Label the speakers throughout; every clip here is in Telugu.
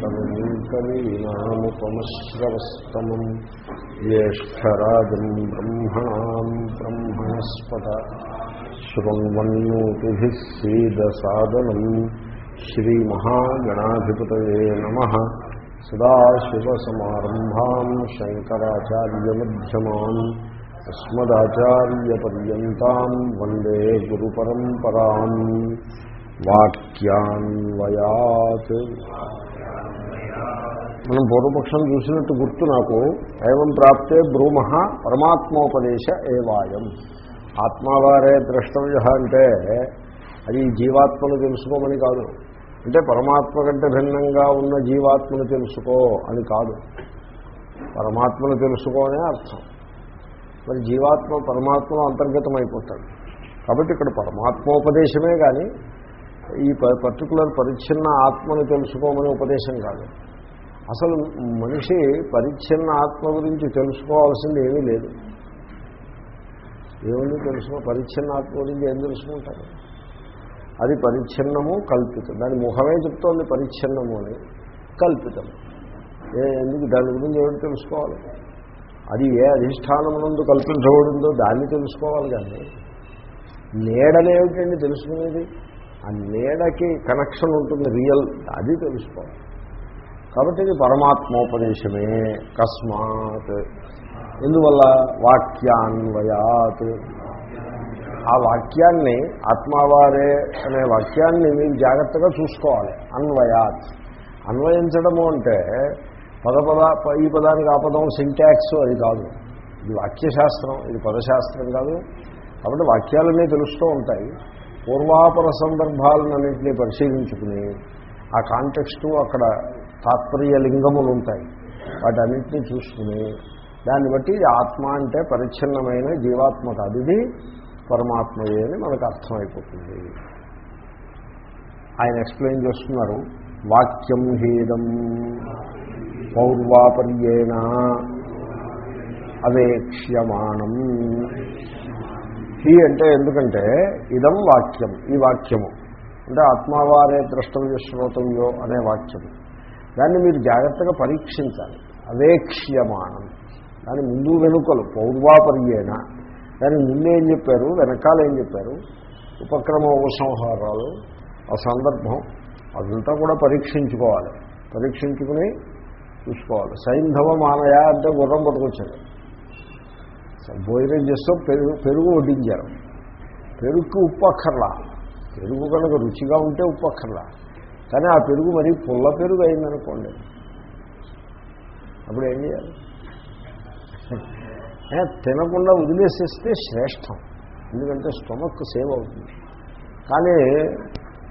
Speaker 1: శాంతము కవీనాముపమశ్రవస్తమం జ్యేష్టరాజం బ్రహ్మణా బ్రహ్మణస్పద శృణ్వన్నోతి సీదసాదనం శ్రీమహాగణాధిపత సదాశివసమారంభా శంకరాచార్యమ్యమాన్ అస్మదాచార్యపర్యంతం వందే గురు పరంపరా వాక్యాన్వయాత్ మనం పూర్వపక్షం చూసినట్టు గుర్తు నాకు ఏవం ప్రాప్తే బ్రూమ పరమాత్మోపదేశ ఏవాయం. ఆత్మవారే ద్రష్టవ్య అంటే అది జీవాత్మను తెలుసుకోమని కాదు. అంటే పరమాత్మ కంటే భిన్నంగా ఉన్న జీవాత్మను తెలుసుకో అని కాదు. పరమాత్మను తెలుసుకో అనే అర్థం. మరి జీవాత్మ పరమాత్మ అంతర్గతం అయిపోతాడు కాబట్టి ఇక్కడ పరమాత్మోపదేశమే కానీ ఈ పర్టికులర్ పరిచ్ఛిన్న ఆత్మను తెలుసుకోమని ఉపదేశం కాదు. అసలు మనిషి పరిచ్ఛిన్న ఆత్మ గురించి తెలుసుకోవాల్సింది ఏమీ లేదు. ఏమీ తెలుసుకో? పరిచ్ఛిన్న ఆత్మ గురించి ఏం తెలుసుకుంటారు? అది పరిచ్ఛిన్నము కల్పితం. దాని ముఖమే చెప్తోంది పరిచ్ఛిన్నము అని. కల్పితం. ఎందుకు? దాని గురించి ఏమిటి తెలుసుకోవాలి? అది ఏ అధిష్టానమునందు కల్పించబడిందో దాన్ని తెలుసుకోవాలి కానీ నీడనేమిటండి తెలుసుకునేది? ఆ నీడకి కనెక్షన్ ఉంటుంది రియల్ అది తెలుసుకోవాలి. కాబట్టి ఇది పరమాత్మోపదేశమే. కస్మాత్. ఎందువల్ల? వాక్యాన్వయాత్. ఆ వాక్యాన్ని ఆత్మావారే అనే వాక్యాన్ని మీరు జాగ్రత్తగా చూసుకోవాలి. అన్వయాత్. అన్వయించడము అంటే పద పద ఈ పదానికి ఆ పదం సింటాక్స్ అది కాదు. ఇది వాక్యశాస్త్రం ఇది పదశాస్త్రం కాదు. కాబట్టి వాక్యాలన్నీ తెలుస్తూ ఉంటాయి. పూర్వాపర సందర్భాలన్నింటినీ పరిశీలించుకుని ఆ కాంటెక్స్టు అక్కడ తాత్పర్య లింగములు ఉంటాయి వాటన్నింటినీ చూసుకుని దాన్ని బట్టి ఆత్మ అంటే పరిచ్ఛిన్నమైన జీవాత్మ కాదు ఇది పరమాత్మయే అని మనకు అర్థమైపోతుంది. ఆయన ఎక్స్ప్లెయిన్ చేస్తున్నారు. వాక్యం హీదం పౌర్వాపర్యేణ అవేక్ష్యమాణం హీ అంటే ఎందుకంటే ఇదం వాక్యం ఈ వాక్యము. అంటే ఆత్మావారే ద్రష్టవ్య శ్రోతవ్యో అనే వాక్యము. దాన్ని మీరు జాగ్రత్తగా పరీక్షించాలి. అవేక్ష్యమానం. దాని ముందు వెనుకలు పౌర్వాపర్యేణ. దాని ముందు ఏం చెప్పారు? వెనకాల ఏం చెప్పారు? ఉపక్రమ ఉపసంహారాలు ఆ సందర్భం అదంతా కూడా పరీక్షించుకోవాలి. పరీక్షించుకుని చూసుకోవాలి. సైంధవ మానయ అంటే గుర్రం పట్టుకొచ్చాడు భోజనం చేస్తూ పెరుగు పెరుగు వడ్డించారు. పెరుగుకి ఉప్పు అక్కర్లా పెరుగు కనుక రుచిగా ఉంటే ఉప్పు అక్కర్లా కానీ ఆ పెరుగు మరీ పుల్ల పెరుగు అయిందనుకోండి. అప్పుడు ఏం చేయాలి? తినకుండా వదిలేసేస్తే శ్రేష్టం. ఎందుకంటే స్టొమక్ సేవ్ అవుతుంది. కానీ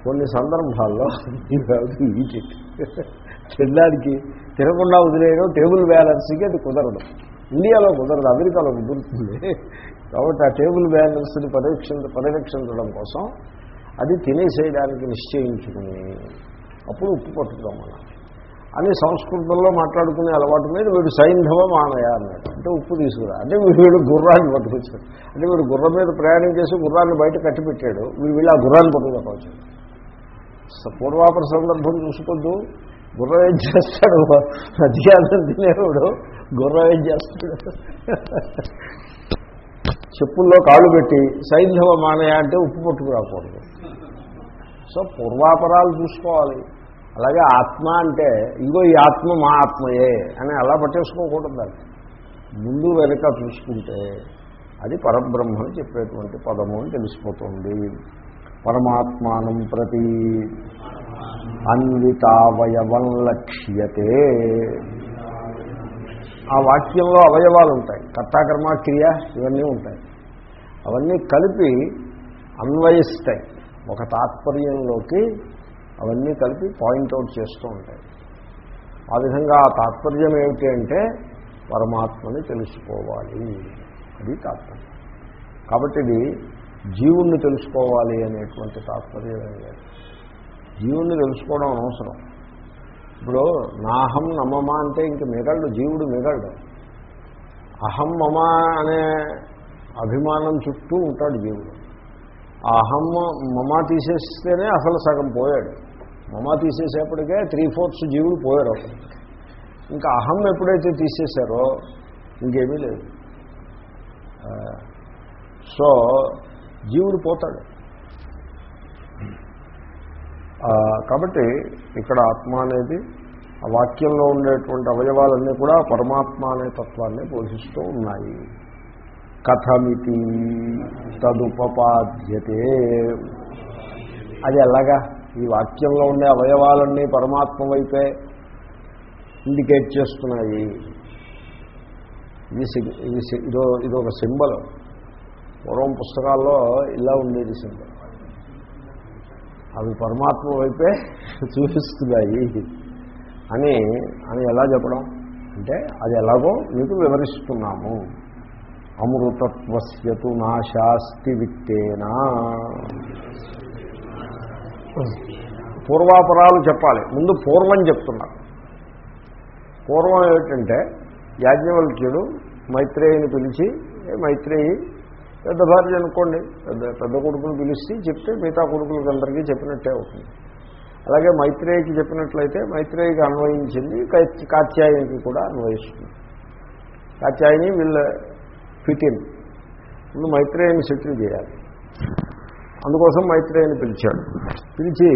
Speaker 1: కొన్ని సందర్భాల్లో ఈటి తినడానికి తినకుండా వదిలేయడం టేబుల్ బ్యాలెన్స్కి అది కుదరదు. ఇండియాలో కుదరదు అమెరికాలో కుదురుతుంది. కాబట్టి ఆ టేబుల్ బ్యాలెన్స్ని పరిరక్షించ పరిరక్షించడం కోసం అది తినేసేయడానికి నిశ్చయించుకుని అప్పుడు ఉప్పు పట్టుతాం మనం అని సంస్కృతంలో మాట్లాడుకునే అలవాటు మీద వీడు సైంధవ మానయ అన్నాడు. అంటే ఉప్పు తీసుకురా. అంటే వీడు గుర్రాన్ని పట్టుకొచ్చాడు. అంటే వీడు గుర్రం మీద ప్రయాణం చేసి గుర్రాన్ని బయట కట్టిపెట్టాడు. వీడు వీళ్ళు ఆ గుర్రాన్ని పట్టుకోవచ్చు పూర్వాపర సందర్భం చూసుకోద్దు. గుర్రం ఏం చేస్తాడు? మధ్యాహ్నం తినేవాడు గుర్రం ఏం చేస్తాడు? చెప్పుల్లో కాళ్ళు పెట్టి సైంధవ మానయ అంటే ఉప్పు పట్టుకురాకూడదు. సో పూర్వాపరాలు చూసుకోవాలి. అలాగే ఆత్మ అంటే ఇగో ఈ ఆత్మ మా ఆత్మయే అని అలా పట్టేసుకోకూడదు దాన్ని. ముందు వెనుక చూసుకుంటే అది పరబ్రహ్మని చెప్పేటువంటి పదము అని తెలిసిపోతుంది. పరమాత్మానం ప్రతి అన్వితావయవం లక్ష్యతే ఆ వాక్యంలో అవయవాలు ఉంటాయి కర్తాకర్మ క్రియ ఇవన్నీ ఉంటాయి. అవన్నీ కలిపి అన్వయిస్తాయి. ఒక తాత్పర్యంలోకి అవన్నీ కలిపి పాయింట్అవుట్ చేస్తూ ఉంటాయి. ఆ విధంగా ఆ తాత్పర్యం ఏమిటి అంటే పరమాత్మని తెలుసుకోవాలి. అది తాత్పర్యం. కాబట్టి ఇది జీవుణ్ణి తెలుసుకోవాలి అనేటువంటి తాత్పర్యం లేదు. జీవుణ్ణి తెలుసుకోవడం అనవసరం ఇప్పుడు నాహం నమ్మమా అంటే ఇంక మిగళ్ళు జీవుడు మిగళ్ళు అహం మమ అనే అభిమానం చుట్టూ ఉంటాడు జీవుడు. ఆ అహం మమ తీసేస్తేనే అసలు సగం పోయాడు. మమ తీసేసేపటికే త్రీ ఫోర్త్స్ జీవుడు పోయారు ఇంకా అహం ఎప్పుడైతే తీసేశారో ఇంకేమీ లేదు. సో జీవుడు పోతాడు. కాబట్టి ఇక్కడ ఆత్మ అనేది ఆ వాక్యంలో ఉండేటువంటి అవయవాలన్నీ కూడా పరమాత్మ అనే తత్వాన్ని పోషిస్తూ ఉన్నాయి. కథమితి తదుపపాద్యతే. అది ఎలాగా? ఈ వాక్యంలో ఉండే అవయవాలన్నీ పరమాత్మ వైపే ఇండికేట్ చేస్తున్నాయి. ఇది సి- ఇది సి- ఇదో ఇదొక సింబల్. పూర్వం పుస్తకాల్లో ఇలా ఉండేది సింబల్. అవి పరమాత్మ వైపే చూపిస్తున్నాయి అని అని ఎలా చెప్పడం? అంటే అది ఎలాగో మీకు వివరిస్తున్నాము. అమృతత్వస్యతు నాశాస్తి విత్తేనా. పూర్వాపరాలు చెప్పాలి. ముందు పూర్వం చెప్తున్నారు. పూర్వం ఏమిటంటే యాజ్ఞవల్క్యుడు మైత్రేయుని పిలిచి మైత్రేయి పెద్ద భార్య అనుకోండి పెద్ద పెద్ద కొడుకుని పిలిచి చెప్తే మిగతా కొడుకులందరికీ చెప్పినట్టే అవుతుంది. అలాగే మైత్రేయికి చెప్పినట్లయితే మైత్రేయికి అన్వయించింది కాత్యాయనికి కూడా అన్వయిస్తుంది. కాత్యాయని వీళ్ళ ఫిట్ ఇన్ ముందు మైత్రేయని సెటిల్ చేయాలి. అందుకోసం మైత్రేయని పిలిచాడు. పిలిచి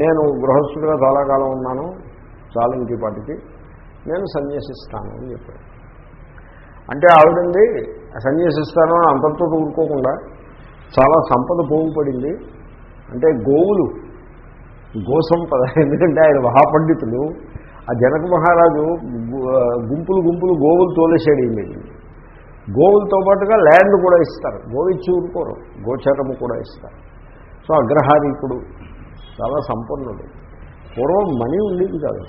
Speaker 1: నేను గృహస్థుడిగా చాలా కాలం ఉన్నాను చాలా ఇంటిపాటికి నేను సన్యాసిస్తాను అని చెప్పాడు. అంటే ఆవిడండి సన్యాసిస్తాను అని అంతటితో ఊరుకోకుండా చాలా సంపద పోగుపడింది అంటే గోవులు గోసంపద ఎందుకంటే ఆయన మహాపండితులు ఆ జనక మహారాజు గుంపులు గుంపులు గోవులు తోలేశాడు ఈ మీద గోవులతో పాటుగా ల్యాండ్ కూడా ఇస్తారు. గోవు ఇచ్చి ఊరుకోరు గోచరము కూడా ఇస్తారు. సో అగ్రహారీకుడు చాలా సంపన్నుడు. పూర్వం మనీ ఉండేది కాదు.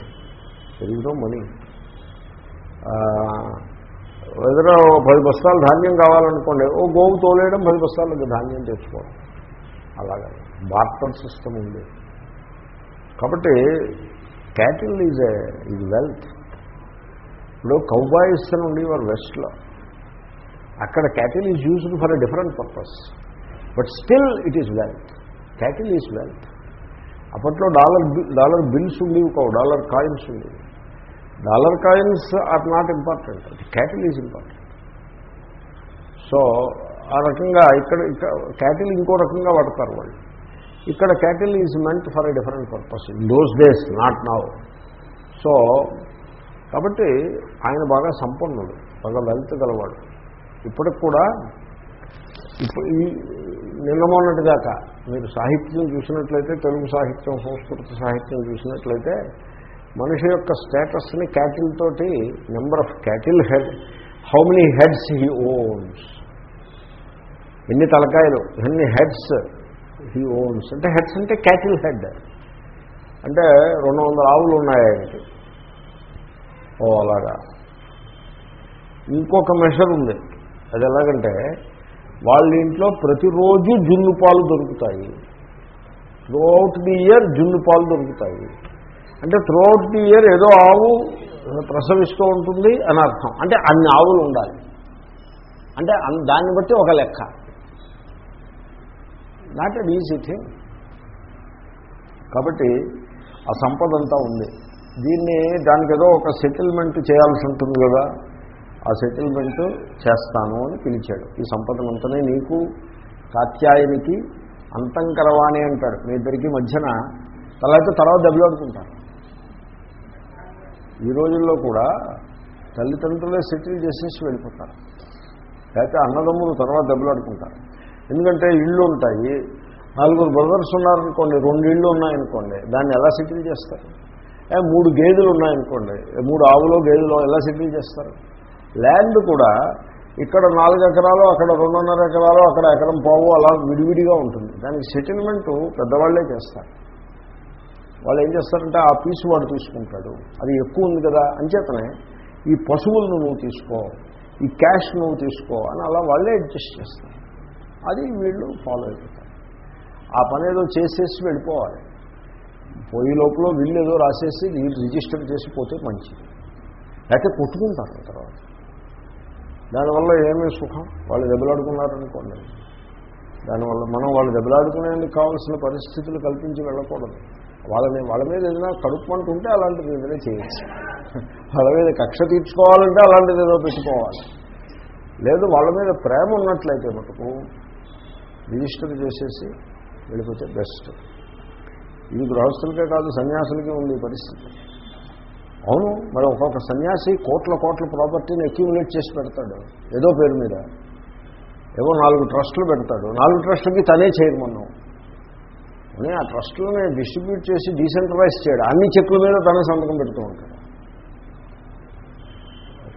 Speaker 1: తెలుగులో మనీ. ఏదైనా పది బస్తాలు ధాన్యం కావాలనుకోండి ఓ గోవు తోలేయడం పది బస్తాలకు ధాన్యం తెచ్చుకోవడం. అలాగా. బార్టర్ సిస్టమ్ ఉంది. కాబట్టి క్యాటిల్ ఈజ్ ఈజ్ వెల్త్. ఇప్పుడు కౌబాయిస్ అని ఉండేవారు వెస్ట్లో. అక్కడ cattle is used for a different purpose but still it is wealth cattle is wealth అప్పట్లో డాలర్ డాలర్ బిల్స్ ఉండేవి కావు డాలర్ కాయిన్స్ ఉండేవి. Dollar coins are not important. Cattle is important so ఆ రకంగా ఇక్కడ ఇక్కడ క్యాటిల్ ఇంకో రకంగా వాడతారు వాళ్ళు. ఇక్కడ cattle is meant for a different purpose in those days not now so కాబట్టి ఆయన బాగా సంపన్నుడు బాగా వెల్త్ గలవాడు. ఇప్పటికి కూడా ఇప్పుడు ఈ నిన్న మొన్నటి మీరు సాహిత్యం చూసినట్లయితే తెలుగు సాహిత్యం సంస్కృత సాహిత్యం చూసినట్లయితే మనిషి యొక్క స్టేటస్ని క్యాటిల్ తోటి number of cattle head how many heads he owns. ఎన్ని తలకాయలు ఎన్ని హెడ్స్ హీ ఓన్స్. అంటే హెడ్స్ అంటే క్యాటిల్ హెడ్. అంటే రెండు వందల ఆవులు ఉన్నాయి ఆయనకి ఓ అలాగా. ఇంకొక మెషర్ ఉంది. అది ఎలాగంటే వాళ్ళ ఇంట్లో ప్రతిరోజు జున్ను పాలు దొరుకుతాయి. త్రూఅవుట్ ది ఇయర్ జున్ను పాలు దొరుకుతాయి. అంటే త్రూఅవుట్ ది ఇయర్ ఏదో ఆవు ప్రసవిస్తూ ఉంటుంది అని అర్థం. అంటే అన్ని ఆవులు ఉండాలి. అంటే దాన్ని బట్టి ఒక లెక్క. నాట్ అడ్ ఈజీ థింగ్ కాబట్టి ఆ సంపద అంతా ఉంది. దీన్ని దానికి ఏదో ఒక సెటిల్మెంట్ చేయాల్సి ఉంటుంది కదా. ఆ సెటిల్మెంట్ చేస్తాను అని పిలిచాడు. ఈ సంపదనంతనే నీకు కాత్యాయనికి అంతంకరవాణి అంటాడు మీ ఇద్దరికి మధ్యన తర్వాత తర్వాత దెబ్బలాడుకుంటారు ఈ రోజుల్లో కూడా తల్లిదండ్రులే సెటిల్ చేసేసి వెళ్ళిపోతారు. లేకపోతే అన్నదమ్ములు తర్వాత దెబ్బలాడుకుంటారు. ఎందుకంటే ఇళ్ళు ఉంటాయి. నలుగురు బ్రదర్స్ ఉన్నారనుకోండి రెండు ఇళ్ళు ఉన్నాయనుకోండి దాన్ని ఎలా సెటిల్ చేస్తారు? మూడు గేదెలు ఉన్నాయనుకోండి మూడు ఆవులో గేదెలో ఎలా సెటిల్ చేస్తారు? ల్యాండ్ కూడా ఇక్కడ నాలుగు ఎకరాలు అక్కడ రెండున్నర ఎకరాలు అక్కడ ఎకరం పావు అలా విడివిడిగా ఉంటుంది. దానికి సెటిల్మెంట్ పెద్దవాళ్ళే చేస్తారు. వాళ్ళు ఏం చేస్తారంటే ఆ పీసు వాడు తీసుకుంటాడు. అది ఎక్కువ ఉంది కదా అంచేతనే ఈ పశువులను నువ్వు తీసుకో ఈ క్యాష్ నువ్వు తీసుకో అని అలా వాళ్ళే అడ్జస్ట్ చేస్తారు. అది వీళ్ళు ఫాలో అయిపోతారు. ఆ పని ఏదో చేసేసి వెళ్ళిపోవాలి. పోయి లోపల వీళ్ళు ఏదో రాసేసి వీళ్ళు రిజిస్టర్ చేసిపోతే మంచిది. లేకపోతే కొట్టుకుంటారు తర్వాత. దానివల్ల ఏమీ సుఖం? వాళ్ళు దెబ్బలాడుకున్నారనుకోండి. దానివల్ల మనం వాళ్ళు దెబ్బలాడుకునేందుకు కావాల్సిన పరిస్థితులు కల్పించి వెళ్ళకూడదు. వాళ్ళని వాళ్ళ మీద ఏదైనా కడుపుమంటూ అలాంటిది ఏదైనా చేయొచ్చు వాళ్ళ మీద కక్ష తీర్చుకోవాలంటే అలాంటిది ఏదో పెట్టుకోవాలి. లేదు వాళ్ళ మీద ప్రేమ ఉన్నట్లయితే మటుకు రిజిస్టర్ చేసేసి వెళ్ళిపోతే బెస్ట్. ఇది గృహస్థులకే కాదు సన్యాసులకే ఉంది ఈ పరిస్థితి. అవును మరి ఒక్కొక్క సన్యాసి కోట్ల కోట్ల ప్రాపర్టీని అక్యూములేట్ చేసి పెడతాడు. ఏదో పేరు మీద. ఏవో నాలుగు ట్రస్టులు పెడతాడు. నాలుగు ట్రస్టులకి తనే చేయమన్నాం కానీ ఆ ట్రస్టులని డిస్ట్రిబ్యూట్ చేసి డీసెంట్రలైజ్ చేయడం. అన్ని చెక్కుల మీద తనే సంతకం పెడుతూ ఉంటాడు.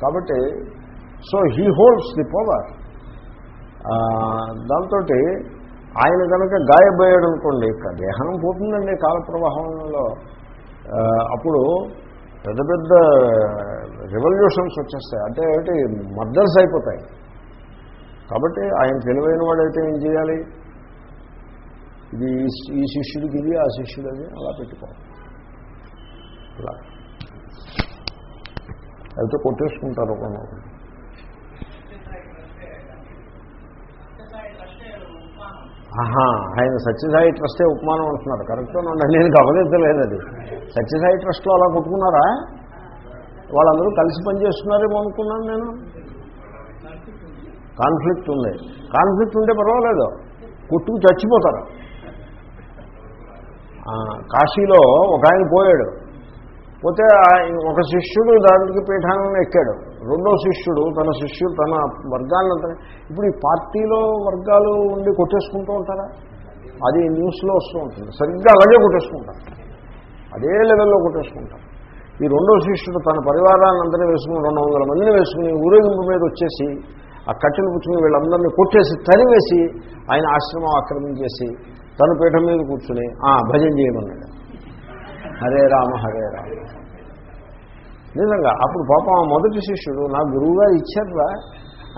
Speaker 1: కాబట్టి so he holds the power దాంతో ఆయన కనుక గాయపోయాడు అనుకోండి దేహనం పోతుందండి కాల ప్రవాహంలో అప్పుడు పెద్ద పెద్ద రెవల్యూషన్స్ వచ్చేస్తాయి. అంటే ఏమిటి? మర్డర్స్ అయిపోతాయి. కాబట్టి ఆయన తెలివైన వాడైతే ఏం చేయాలి? ఇది ఈ- ఈ శిష్యుడికి ఇది ఆ శిష్యుడు అది అలా పెట్టుకోవాలి. అలా అయితే కొట్టేసుకుంటారు ఒకనొకరు ఆహా ఆయన సత్యసాయి ట్రస్టే ఉపమానం అంటున్నారు. కరెక్ట్ నుండి నేను గమనించలేదు అది. సత్యసాయి ట్రస్ట్లో అలా కొట్టుకున్నారా? వాళ్ళందరూ కలిసి పనిచేస్తున్నారేమో అనుకున్నాను నేను. కాన్ఫ్లిక్ట్ ఉంది. కాన్ఫ్లిక్ట్ ఉంటే పర్వాలేదు. కొట్టుకు చచ్చిపోతారు. కాశీలో ఒక ఆయన పోయాడు. పోతే ఆయన ఒక శిష్యుడు దానికి పీఠాన్ని ఎక్కాడు. రెండో శిష్యుడు తన శిష్యుడు తన వర్గాలను ఇప్పుడు ఈ పార్టీలో వర్గాలు ఉండి కొట్టేసుకుంటూ ఉంటారా? అది న్యూస్లో వస్తూ ఉంటుంది. సరిగ్గా అలాగే కొట్టేసుకుంటారు. అదే లెవెల్లో కొట్టేసుకుంటారు. ఈ రెండో శిష్యుడు తన పరివారాన్ని అందరినీ వేసుకుని రెండు వందల మందిని వేసుకుని ఊరేగింపు మీద వచ్చేసి ఆ కట్టెలు పుచ్చుకుని వీళ్ళందరినీ కొట్టేసి తరివేసి ఆయన ఆశ్రమం ఆక్రమించేసి తన పీఠం మీద కూర్చుని ఆ భజన చేయమన్నాడు. హరే రామ హరే రామ. నిజంగా అప్పుడు పాపం ఆ మొదటి శిష్యుడు నా గురువుగా ఇచ్చారా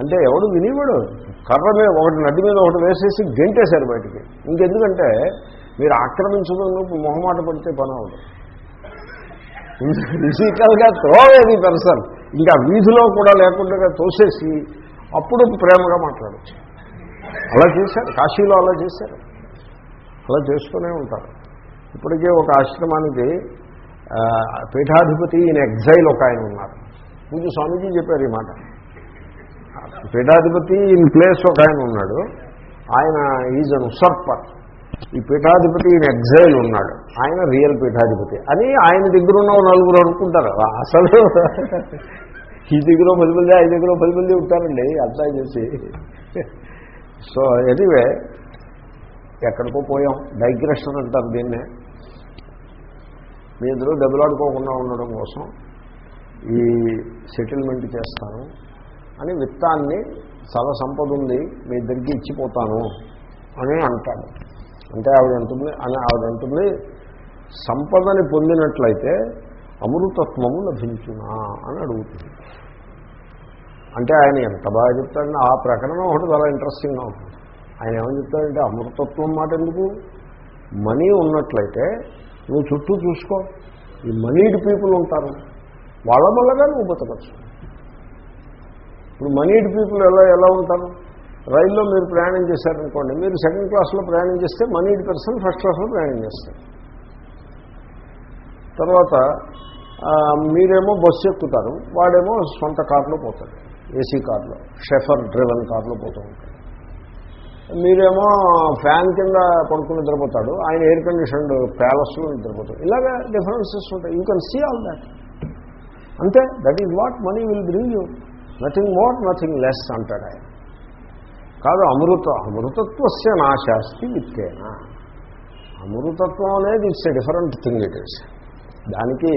Speaker 1: అంటే ఎవడు వినివాడు? కర్ర మీద ఒకటి నడ్డి మీద ఒకటి వేసేసి గెంటేశారు బయటికి. ఇంకెందుకంటే మీరు ఆక్రమించడం మొహమాట పడితే పని అవదు ఫిజికల్గా త్రోవేది పర్సన్ ఇంకా వీధిలో కూడా లేకుండా తోసేసి అప్పుడు ప్రేమగా మాట్లాడచ్చు. అలా చేశారు. కాశీలో అలా చేశారు. అలా చేస్తూనే ఉంటారు. ఇప్పటికే ఒక ఆశ్రమానికి పీఠాధిపతి ఈయన ఎగ్జైల్ ఒక ఆయన ఉన్నారు. పూజ స్వామీజీ చెప్పారు ఈ మాట. పీఠాధిపతి ఇన్ ప్లేస్ ఒక ఆయన ఉన్నాడు. ఆయన ఈజ్ అన్ ఉసర్పర్. ఈ పీఠాధిపతి ఈయన ఎగ్జైల్ ఉన్నాడు. ఆయన రియల్ పీఠాధిపతి. అని ఆయన దగ్గర ఉన్న నలుగురు అనుకుంటారు. అసలు ఈ దగ్గర పది మంది ఐదు దగ్గర పది మంది ఉంటారండి అర్థం చేసి. సో ఎనీవే ఎక్కడికో పోయాం. డైగ్రెషన్ అంటారు దీన్నే. మీ ఇద్దరు దెబ్బలాడుకోకుండా ఉండడం కోసం ఈ సెటిల్మెంట్ చేస్తాను అని విత్తాన్ని చాలా సంపద ఉంది మీ ఇద్దరికి ఇచ్చిపోతాను అని అంటాడు. అంటే ఆవిడ అంటుంది అని ఆవిడ అంటుంది సంపదని పొందినట్లయితే అమృతత్వము లభించునా అని అడుగుతుంది. అంటే ఆయన ఎంత బాగా చెప్తాడంటే ఆ ప్రకటన ఒకటి చాలా ఇంట్రెస్టింగ్గా ఉంటుంది ఆయన ఏమని చెప్తాడంటే అమృతత్వం మాట ఎందుకు? మనీ ఉన్నట్లయితే నువ్వు చుట్టూ చూసుకో. ఈ మనీడ్ పీపుల్ ఉంటారు. వాళ్ళ వల్లగా నువ్వు బతకచ్చు. ఇప్పుడు మనీడ్ పీపుల్ ఎలా ఎలా ఉంటారు? రైల్లో మీరు ప్రయాణం చేశారనుకోండి మీరు సెకండ్ క్లాస్లో ప్రయాణం చేస్తే మనీడ్ పర్సన్ ఫస్ట్ క్లాస్లో ప్రయాణం చేస్తారు. తర్వాత మీరేమో బస్సు ఎక్కుతారు వాడేమో సొంత కార్లో పోతాడు ఏసీ కార్లో షెఫర్ డ్రివెన్ కార్లో పోతూ ఉంటాడు మీరేమో ఫ్యాన్ కింద పడుకుని నిద్రపోతాడు ఆయన ఎయిర్ కండిషన్డ్ ప్యాలెస్లో నిద్రపోతాడు. ఇలాగా డిఫరెన్సెస్ ఉంటాయి. You can see all that అంతే that is what money will bring you nothing more nothing less అంటాడు ఆయన. కాదు అమృత అమృతత్వస్య నాశాస్తి విత్తేనా అమృతత్వం అనేది it's a different thing it is దానికి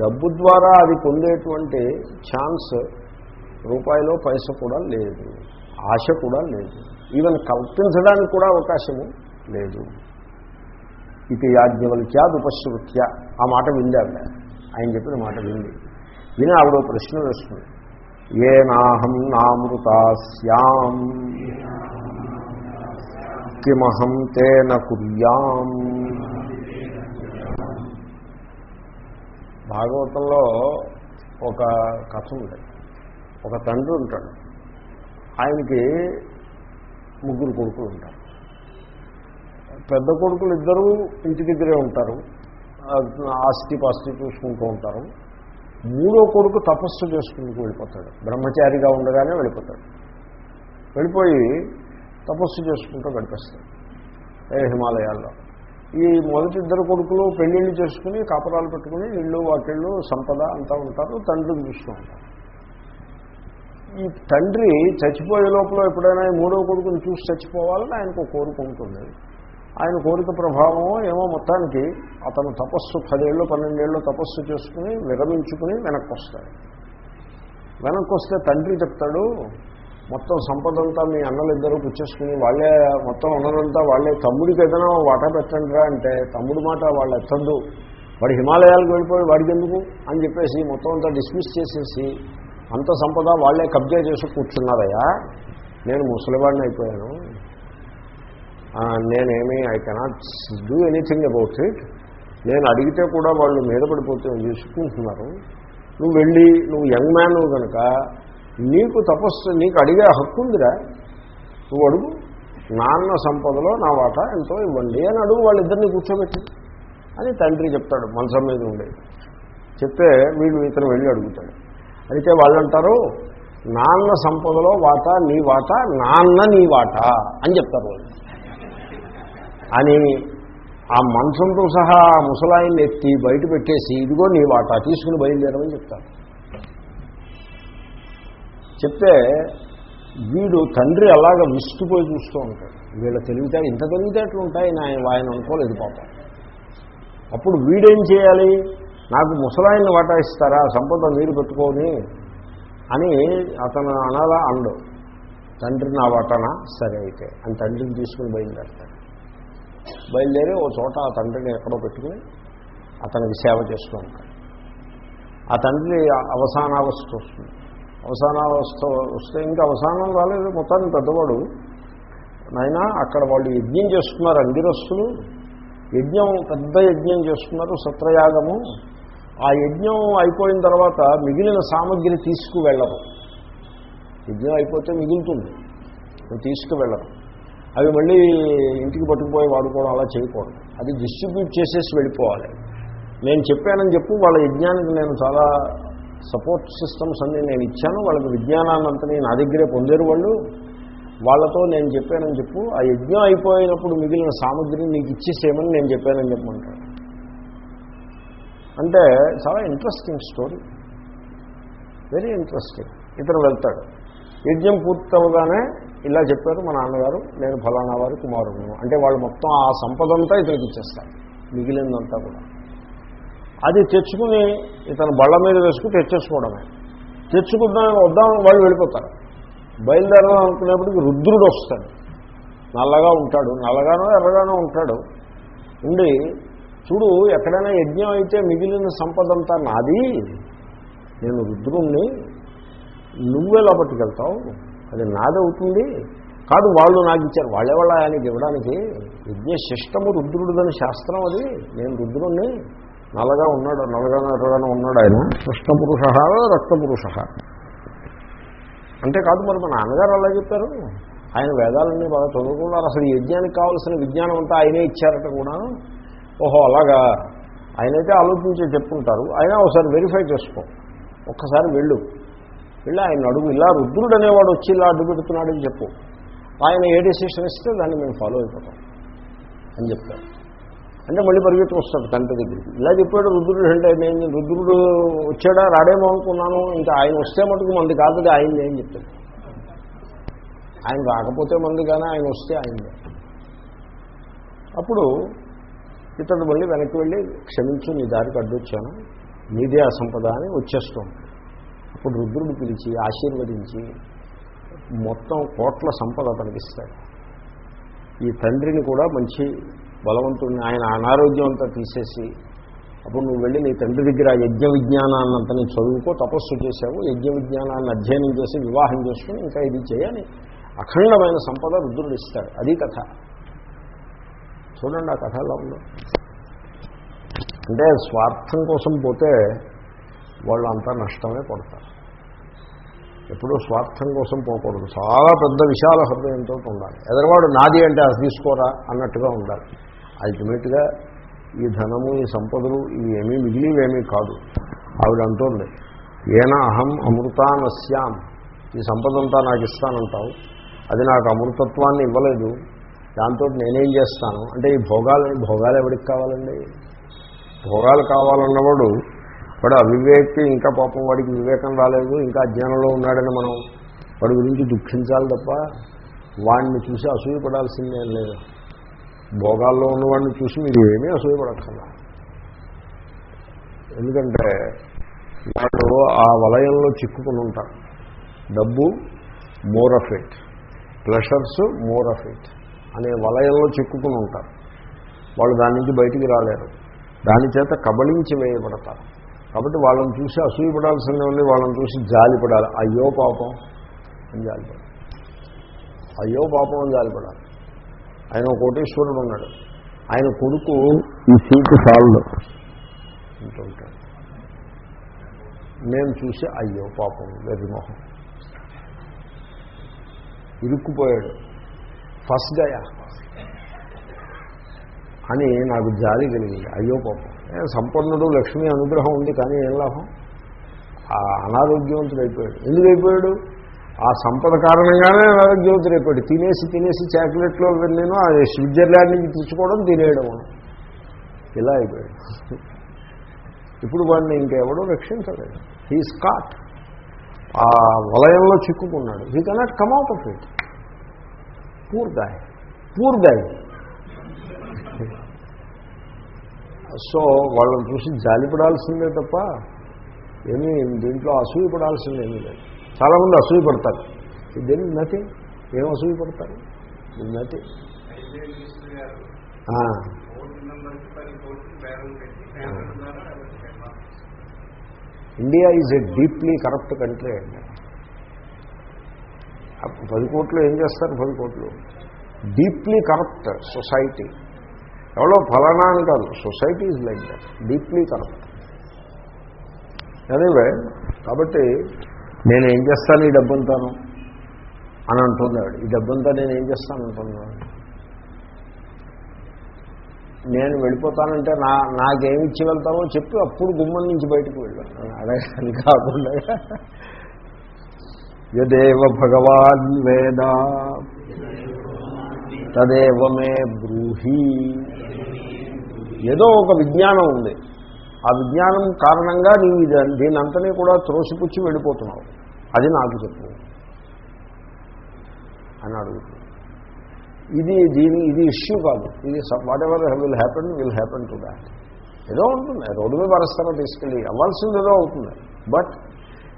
Speaker 1: డబ్బు ద్వారా అది పొందేటువంటి ఛాన్స్ రూపాయిలో పైస కూడా లేదు. ఆశ కూడా లేదు. ఈవెన్ కల్పించడానికి కూడా అవకాశము లేదు. ఇది యాజ్ఞవల్క్యాద్ ఉపశ్రుత్య ఆ మాట వింది ఆయన చెప్పిన మాట వింది. విని ఆవిడ ప్రశ్న వేస్తుంది. ఏ నాహం నామృతా కిమహం తేన కుర్యాం? భాగవతంలో ఒక కథ ఉంది. ఒక తండ్రి ఉంటాడు. ఆయనకి ముగ్గురు కొడుకులు ఉంటారు. పెద్ద కొడుకులు ఇద్దరూ ఇంటి దగ్గరే ఉంటారు. ఆస్తి పాస్తి చూసుకుంటూ ఉంటారు. మూడో కొడుకు తపస్సు చేసుకుంటూ వెళ్ళిపోతాడు. బ్రహ్మచారిగా ఉండగానే వెళ్ళిపోతాడు. వెళ్ళిపోయి తపస్సు చేసుకుంటూ గడిపేస్తాడు. ఏ హిమాలయాల్లో. ఈ మొదటి ఇద్దరు కొడుకులు పెళ్ళిళ్ళు చేసుకుని కాపురాలు పెట్టుకుని ఇళ్ళు వాకిళ్ళు సంపద అంతా ఉంటారు. తండ్రిని చూస్తూ ఉంటారు. ఈ తండ్రి చచ్చిపోయే లోపల ఎప్పుడైనా ఈ మూడో కొడుకుని చూసి చచ్చిపోవాలని ఆయనకు ఒక కోరిక ఉంటుంది. ఆయన కోరిక ప్రభావం ఏమో మొత్తానికి అతను తపస్సు పదేళ్ళు పన్నెండేళ్ళు తపస్సు చేసుకుని విరమించుకుని వెనక్కి వస్తాడు వెనక్కి వస్తే తండ్రి చెప్తాడు మొత్తం సంపదంతా మీ అన్నలిద్దరూ పుచ్చేసుకుని వాళ్ళే మొత్తం ఉన్నదంతా వాళ్ళే. తమ్ముడికి ఏదైనా వాటా పెట్టండి రా అంటే తమ్ముడు మాట వాళ్ళు ఎత్తండు వాడు హిమాలయాలకు వెళ్ళిపోయి వాడికి ఎందుకు? అని చెప్పేసి మొత్తం అంతా డిస్మిస్ చేసేసి అంత సంపద వాళ్ళే కబ్జా చేసి కూర్చున్నారయ్యా. నేను ముసలివాడిని అయిపోయాను. నేనేమి I cannot do anything about it నేను అడిగితే కూడా వాళ్ళు మీద పడిపోతే చూసుకుంటున్నారు? నువ్వు వెళ్ళి నువ్వు యంగ్ మ్యాన్ కనుక నీకు తపస్సు నీకు అడిగే హక్కు ఉందిరా. నువ్వు అడుగు. నాన్న సంపదలో నా వాటా ఎంతో ఇవ్వండి అని అడుగు వాళ్ళిద్దరిని కూర్చోబెట్టి. అని తండ్రి చెప్తాడు మనసం మీద ఉండేది చెప్తే వీడు ఇతను వెళ్ళి అడుగుతాడు. అయితే వాళ్ళు అంటారు నాన్న సంపదలో వాటా నీ వాటా నాన్న నీ వాటా అని చెప్తారు వాళ్ళు. అని ఆ మంచంతో సహా ముసలాయిని ఎత్తి బయట పెట్టేసి ఇదిగో నీ వాటా తీసుకుని బయలుదేరమని చెప్తారు. చెప్తే వీడు తండ్రి అలాగ విస్తుపోయి చూస్తూ ఉంటాడు. వీళ్ళ తెలివితేటలు ఇంత తెలివితేటలు ఉంటాయి ఆయన ఆయన అనుకోలేదు పాపం. అప్పుడు వీడేం చేయాలి? నాకు ముసలాయిని వాటా ఇస్తారా సంపద మీరు పెట్టుకొని అని అతను అనాలా అండు. తండ్రి నా వాటనా? సరే అయితే. అని తండ్రిని తీసుకుని బయలుదేరతాడు. బయలుదేరి ఓ చోట ఆ తండ్రిని ఎక్కడో పెట్టుకుని అతనికి సేవ చేస్తూ ఉంటాడు. ఆ తండ్రి అవసానావస్థ వస్తుంది. అవసానావస్థ వస్తే ఇంకా అవసానం రాలేదు. మొత్తానికి పెద్దవాడు నాయన అక్కడ వాళ్ళు యజ్ఞం చేస్తున్నారు? అంగిరస్తులు యజ్ఞం పెద్ద యజ్ఞం చేస్తున్నారు. సత్రయాగము. ఆ యజ్ఞం అయిపోయిన తర్వాత మిగిలిన సామగ్రి తీసుకువెళ్ళరు. యజ్ఞం అయిపోతే మిగులుతుంది. తీసుకువెళ్ళరు. అవి మళ్ళీ ఇంటికి పట్టుకుపోయి వాడుకోవడం అలా చేయకూడదు. అది డిస్ట్రిబ్యూట్ చేసేసి వెళ్ళిపోవాలి. నేను చెప్పానని చెప్పు వాళ్ళ యజ్ఞానికి నేను చాలా సపోర్ట్ సిస్టమ్స్ అన్నీ నేను ఇచ్చాను. వాళ్ళకి విజ్ఞానాన్నంతని నా దగ్గరే పొందేరు వాళ్ళు. వాళ్ళతో నేను చెప్పానని చెప్పు. ఆ యజ్ఞం అయిపోయినప్పుడు మిగిలిన సామగ్రిని నీకు ఇచ్చేసేయమని నేను చెప్పానని చెప్పమంటాను అంటే చాలా ఇంట్రెస్టింగ్ స్టోరీ వెరీ ఇంట్రెస్టింగ్ ఇతను వెళ్తాడు. యజ్ఞం పూర్తవగానే ఇలా చెప్పారు మా నాన్నగారు నేను ఫలానా వారి కుమారుడు అంటే వాళ్ళు మొత్తం ఆ సంపదంతా ఇతనికి ఇచ్చేస్తారు. మిగిలిందంతా కూడా. అది తెచ్చుకుని ఇతను బళ్ళ మీద వేసుకుని తెచ్చేసుకోవడమే. తెచ్చుకుందాం వద్దాం వాళ్ళు వెళ్ళిపోతారు. బయలుదేరదాం అనుకునేప్పటికి రుద్రుడు వస్తాడు. నల్లగా ఉంటాడు. నల్లగానో ఎర్రగానో ఉంటాడు. ఉండి చూడు ఎక్కడైనా యజ్ఞం అయితే మిగిలిన సంపదంతా నాది. నేను రుద్రుణ్ణి. నువ్వెలా పట్టుకెళ్తావు అది నాదవుతుంది. కాదు వాళ్ళు నాకు ఇచ్చారు. వాళ్ళే వాళ్ళ ఆయనకి ఇవ్వడానికి? యజ్ఞ శిష్టము రుద్రుడిదని శాస్త్రం అది. నేను రుద్రుణ్ణి. నల్లగా ఉన్నాడు నల్లగా ఎర్రగానో ఉన్నాడు ఆయన. కృష్ణపురుష రక్తపురుష. అంటే కాదు మరి మా నాన్నగారు అలా చెప్పారు. ఆయన వేదాలన్నీ బాగా చదువుకున్నారు. అసలు యజ్ఞానికి కావాల్సిన విజ్ఞానం అంతా ఆయనే ఇచ్చారట కూడా. ఓహో అలాగా. ఆయనైతే ఆలోచించి చెప్పుకుంటారు అయినా ఒకసారి వెరిఫై చేసుకో. ఒక్కసారి వెళ్ళు. వెళ్ళి ఆయన అడుగు. ఇలా రుద్రుడు అనేవాడు వచ్చి ఇలా అడ్డు పెడుతున్నాడని చెప్పు. ఆయన ఏ డెసిషన్ ఇస్తే దాన్ని మేము ఫాలో అయిపోతాం అని చెప్తారు. అంటే మళ్ళీ పరిగెత్తి వస్తాడు తండ్రి దగ్గరికి. ఇలా చెప్పాడు రుద్రుడు అంటే నేను రుద్రుడు వచ్చాడా రాడేమో అనుకున్నాను. ఇంకా ఆయన వస్తే మటుకు మంది కాదు ఆయనది ఏం చెప్తాడు. ఆయన రాకపోతే మంది కానీ ఆయన వస్తే ఆయనదే. అప్పుడు ఇతడు మళ్ళీ వెనక్కి వెళ్ళి క్షమించు నీ దారికి అడ్డొచ్చాను నీదే అసంపద అని వచ్చేస్తూ. అప్పుడు రుద్రుడు పిలిచి ఆశీర్వదించి మొత్తం కోట్ల సంపద పనికిస్తాడు ఈ తండ్రిని కూడా మంచి బలవంతుడిని ఆయన అనారోగ్యం అంతా తీసేసి అప్పుడు నువ్వు వెళ్ళి నీ తండ్రి దగ్గర యజ్ఞ విజ్ఞానాన్నంతా నేను చదువుకో తపస్సు చేశావు యజ్ఞ విజ్ఞానాన్ని అధ్యయనం చేసి వివాహం చేసుకుని ఇంకా ఇది చేయని అఖండమైన సంపద రుద్రుడు ఇస్తాడు. అది కథ. చూడండి ఆ కథ ఎలా ఉందో. అంటే స్వార్థం కోసం పోతే వాళ్ళు అంతా నష్టమే పడతారు. ఎప్పుడూ స్వార్థం కోసం పోకూడదు. చాలా పెద్ద విశాల హృదయంతో ఉండాలి. ఎదరవాడు నాది అంటే అది తీసుకోరా అన్నట్టుగా ఉండాలి. అల్టిమేట్గా ఈ ధనము ఈ సంపదలు ఇవి ఏమీ మిగిలివేమీ కాదు. ఆవిడ అంటుంది ఏనా అహం అమృతానస్యాం ఈ సంపద అంతా నాకు ఇస్తానంటావు. అది నాకు అమృతత్వాన్ని ఇవ్వలేదు. దాంతో నేనేం చేస్తాను? అంటే ఈ భోగాలు భోగాలు ఎవరికి కావాలండి? భోగాలు కావాలన్నవాడు వాడు అవివేకి ఇంకా పాపం వాడికి వివేకం రాలేదు ఇంకా అజ్ఞానంలో ఉన్నాడని మనం వాడి గురించి దుఃఖించాలి తప్ప వాడిని చూసి అసూయపడాల్సిందేం లేదు. భోగాల్లో ఉన్నవాడిని చూసి మీరు ఏమీ అసూయపడక్కర్లా. ఎందుకంటే వాడు ఆ వలయంలో చిక్కుకుని ఉంటారు డబ్బు more of it. Pleasures more of it. అనే వలయంలో చిక్కుకుని ఉంటారు. వాళ్ళు దాని నుంచి బయటికి రాలేరు. దాని చేత కబళించి వేయబడతారు. కాబట్టి వాళ్ళని చూసి అసూయపడాల్సిందే ఉంది వాళ్ళని చూసి జాలిపడాలి అయ్యో పాపం అని జాలిపడాలి అయ్యో పాపం అని జాలిపడాలి ఆయన కోటేశ్వరుడు ఉన్నాడు. ఆయన కొడుకు ఈ సీటు సాల్వ్ అంటూ నేను చూసి అయ్యో పాపం వెర్రిమోహం ఇరుక్కుపోయాడు. ఫస్ట్ గయా. అని నాకు జాలి కలిగింది. అయ్యో పాపం. ఏ సంపన్నుడు లక్ష్మీ అనుగ్రహం ఉంది కానీ ఏం లాభం? ఆ అనారోగ్యవంతుడు అయిపోయాడు. ఎందుకు అయిపోయాడు? ఆ సంపద కారణంగానే అనారోగ్యవంతుడు అయిపోయాడు. తినేసి తినేసి చాక్లెట్లో వెళ్ళాను ఆ స్విట్జర్లాండ్ నుంచి తెచ్చుకోవడం తినేయడం ఇలా అయిపోయాడు. ఇప్పుడు వాడిని ఇంకెవడో రక్షించలేదు. హీ స్కాట్ ఆ వలయంలో చిక్కుకున్నాడు. He cannot come out of it poor guy poor guy so వాళ్ళని చూసి జాలిపడాల్సిందే తప్ప ఏమీ దీంట్లో అసూయపడాల్సిందేమీ లేదు. చాలామంది అసూయపడతారు దెన్ నథింగ్ ఏం అసూయపడతారు nothing India is a deeply corrupt country అండి పది కోట్లు ఏం చేస్తారు? పది కోట్లు. డీప్లీ కరప్ట్ సొసైటీ ఎవరో ఫలానా అని కాదు. Society is like that deeply corrupt అదేవే కాబట్టి నేను ఏం చేస్తాను ఈ డబ్బంతాను? అని అంటున్నాడు. ఈ డబ్బంతా నేను ఏం చేస్తాను అంటున్నాడు. నేను వెళ్ళిపోతానంటే నా నాకేమిచ్చి వెళ్తామో చెప్పి అప్పుడు గుమ్మం నుంచి బయటకు వెళ్ళాను. అదే కాకుండా యదేవ భగవాన్ వేద. తదేవ మే బ్రూహి. ఏదో ఒక విజ్ఞానం ఉంది. ఆ విజ్ఞానం కారణంగా నీవు ఇది దీనంతనే కూడా త్రోసిపుచ్చి వెళ్ళిపోతున్నావు. అది నాకు చెప్పు. అని అడుగుతుంది ఇది దీని ఇది ఇష్యూ కాదు. ఇది whatever will happen will happen to that ఏదో ఉంటుంది. రోడ్డు మీద పరస్పరం తీసుకెళ్ళి అవ్వాల్సింది ఏదో అవుతుంది. బట్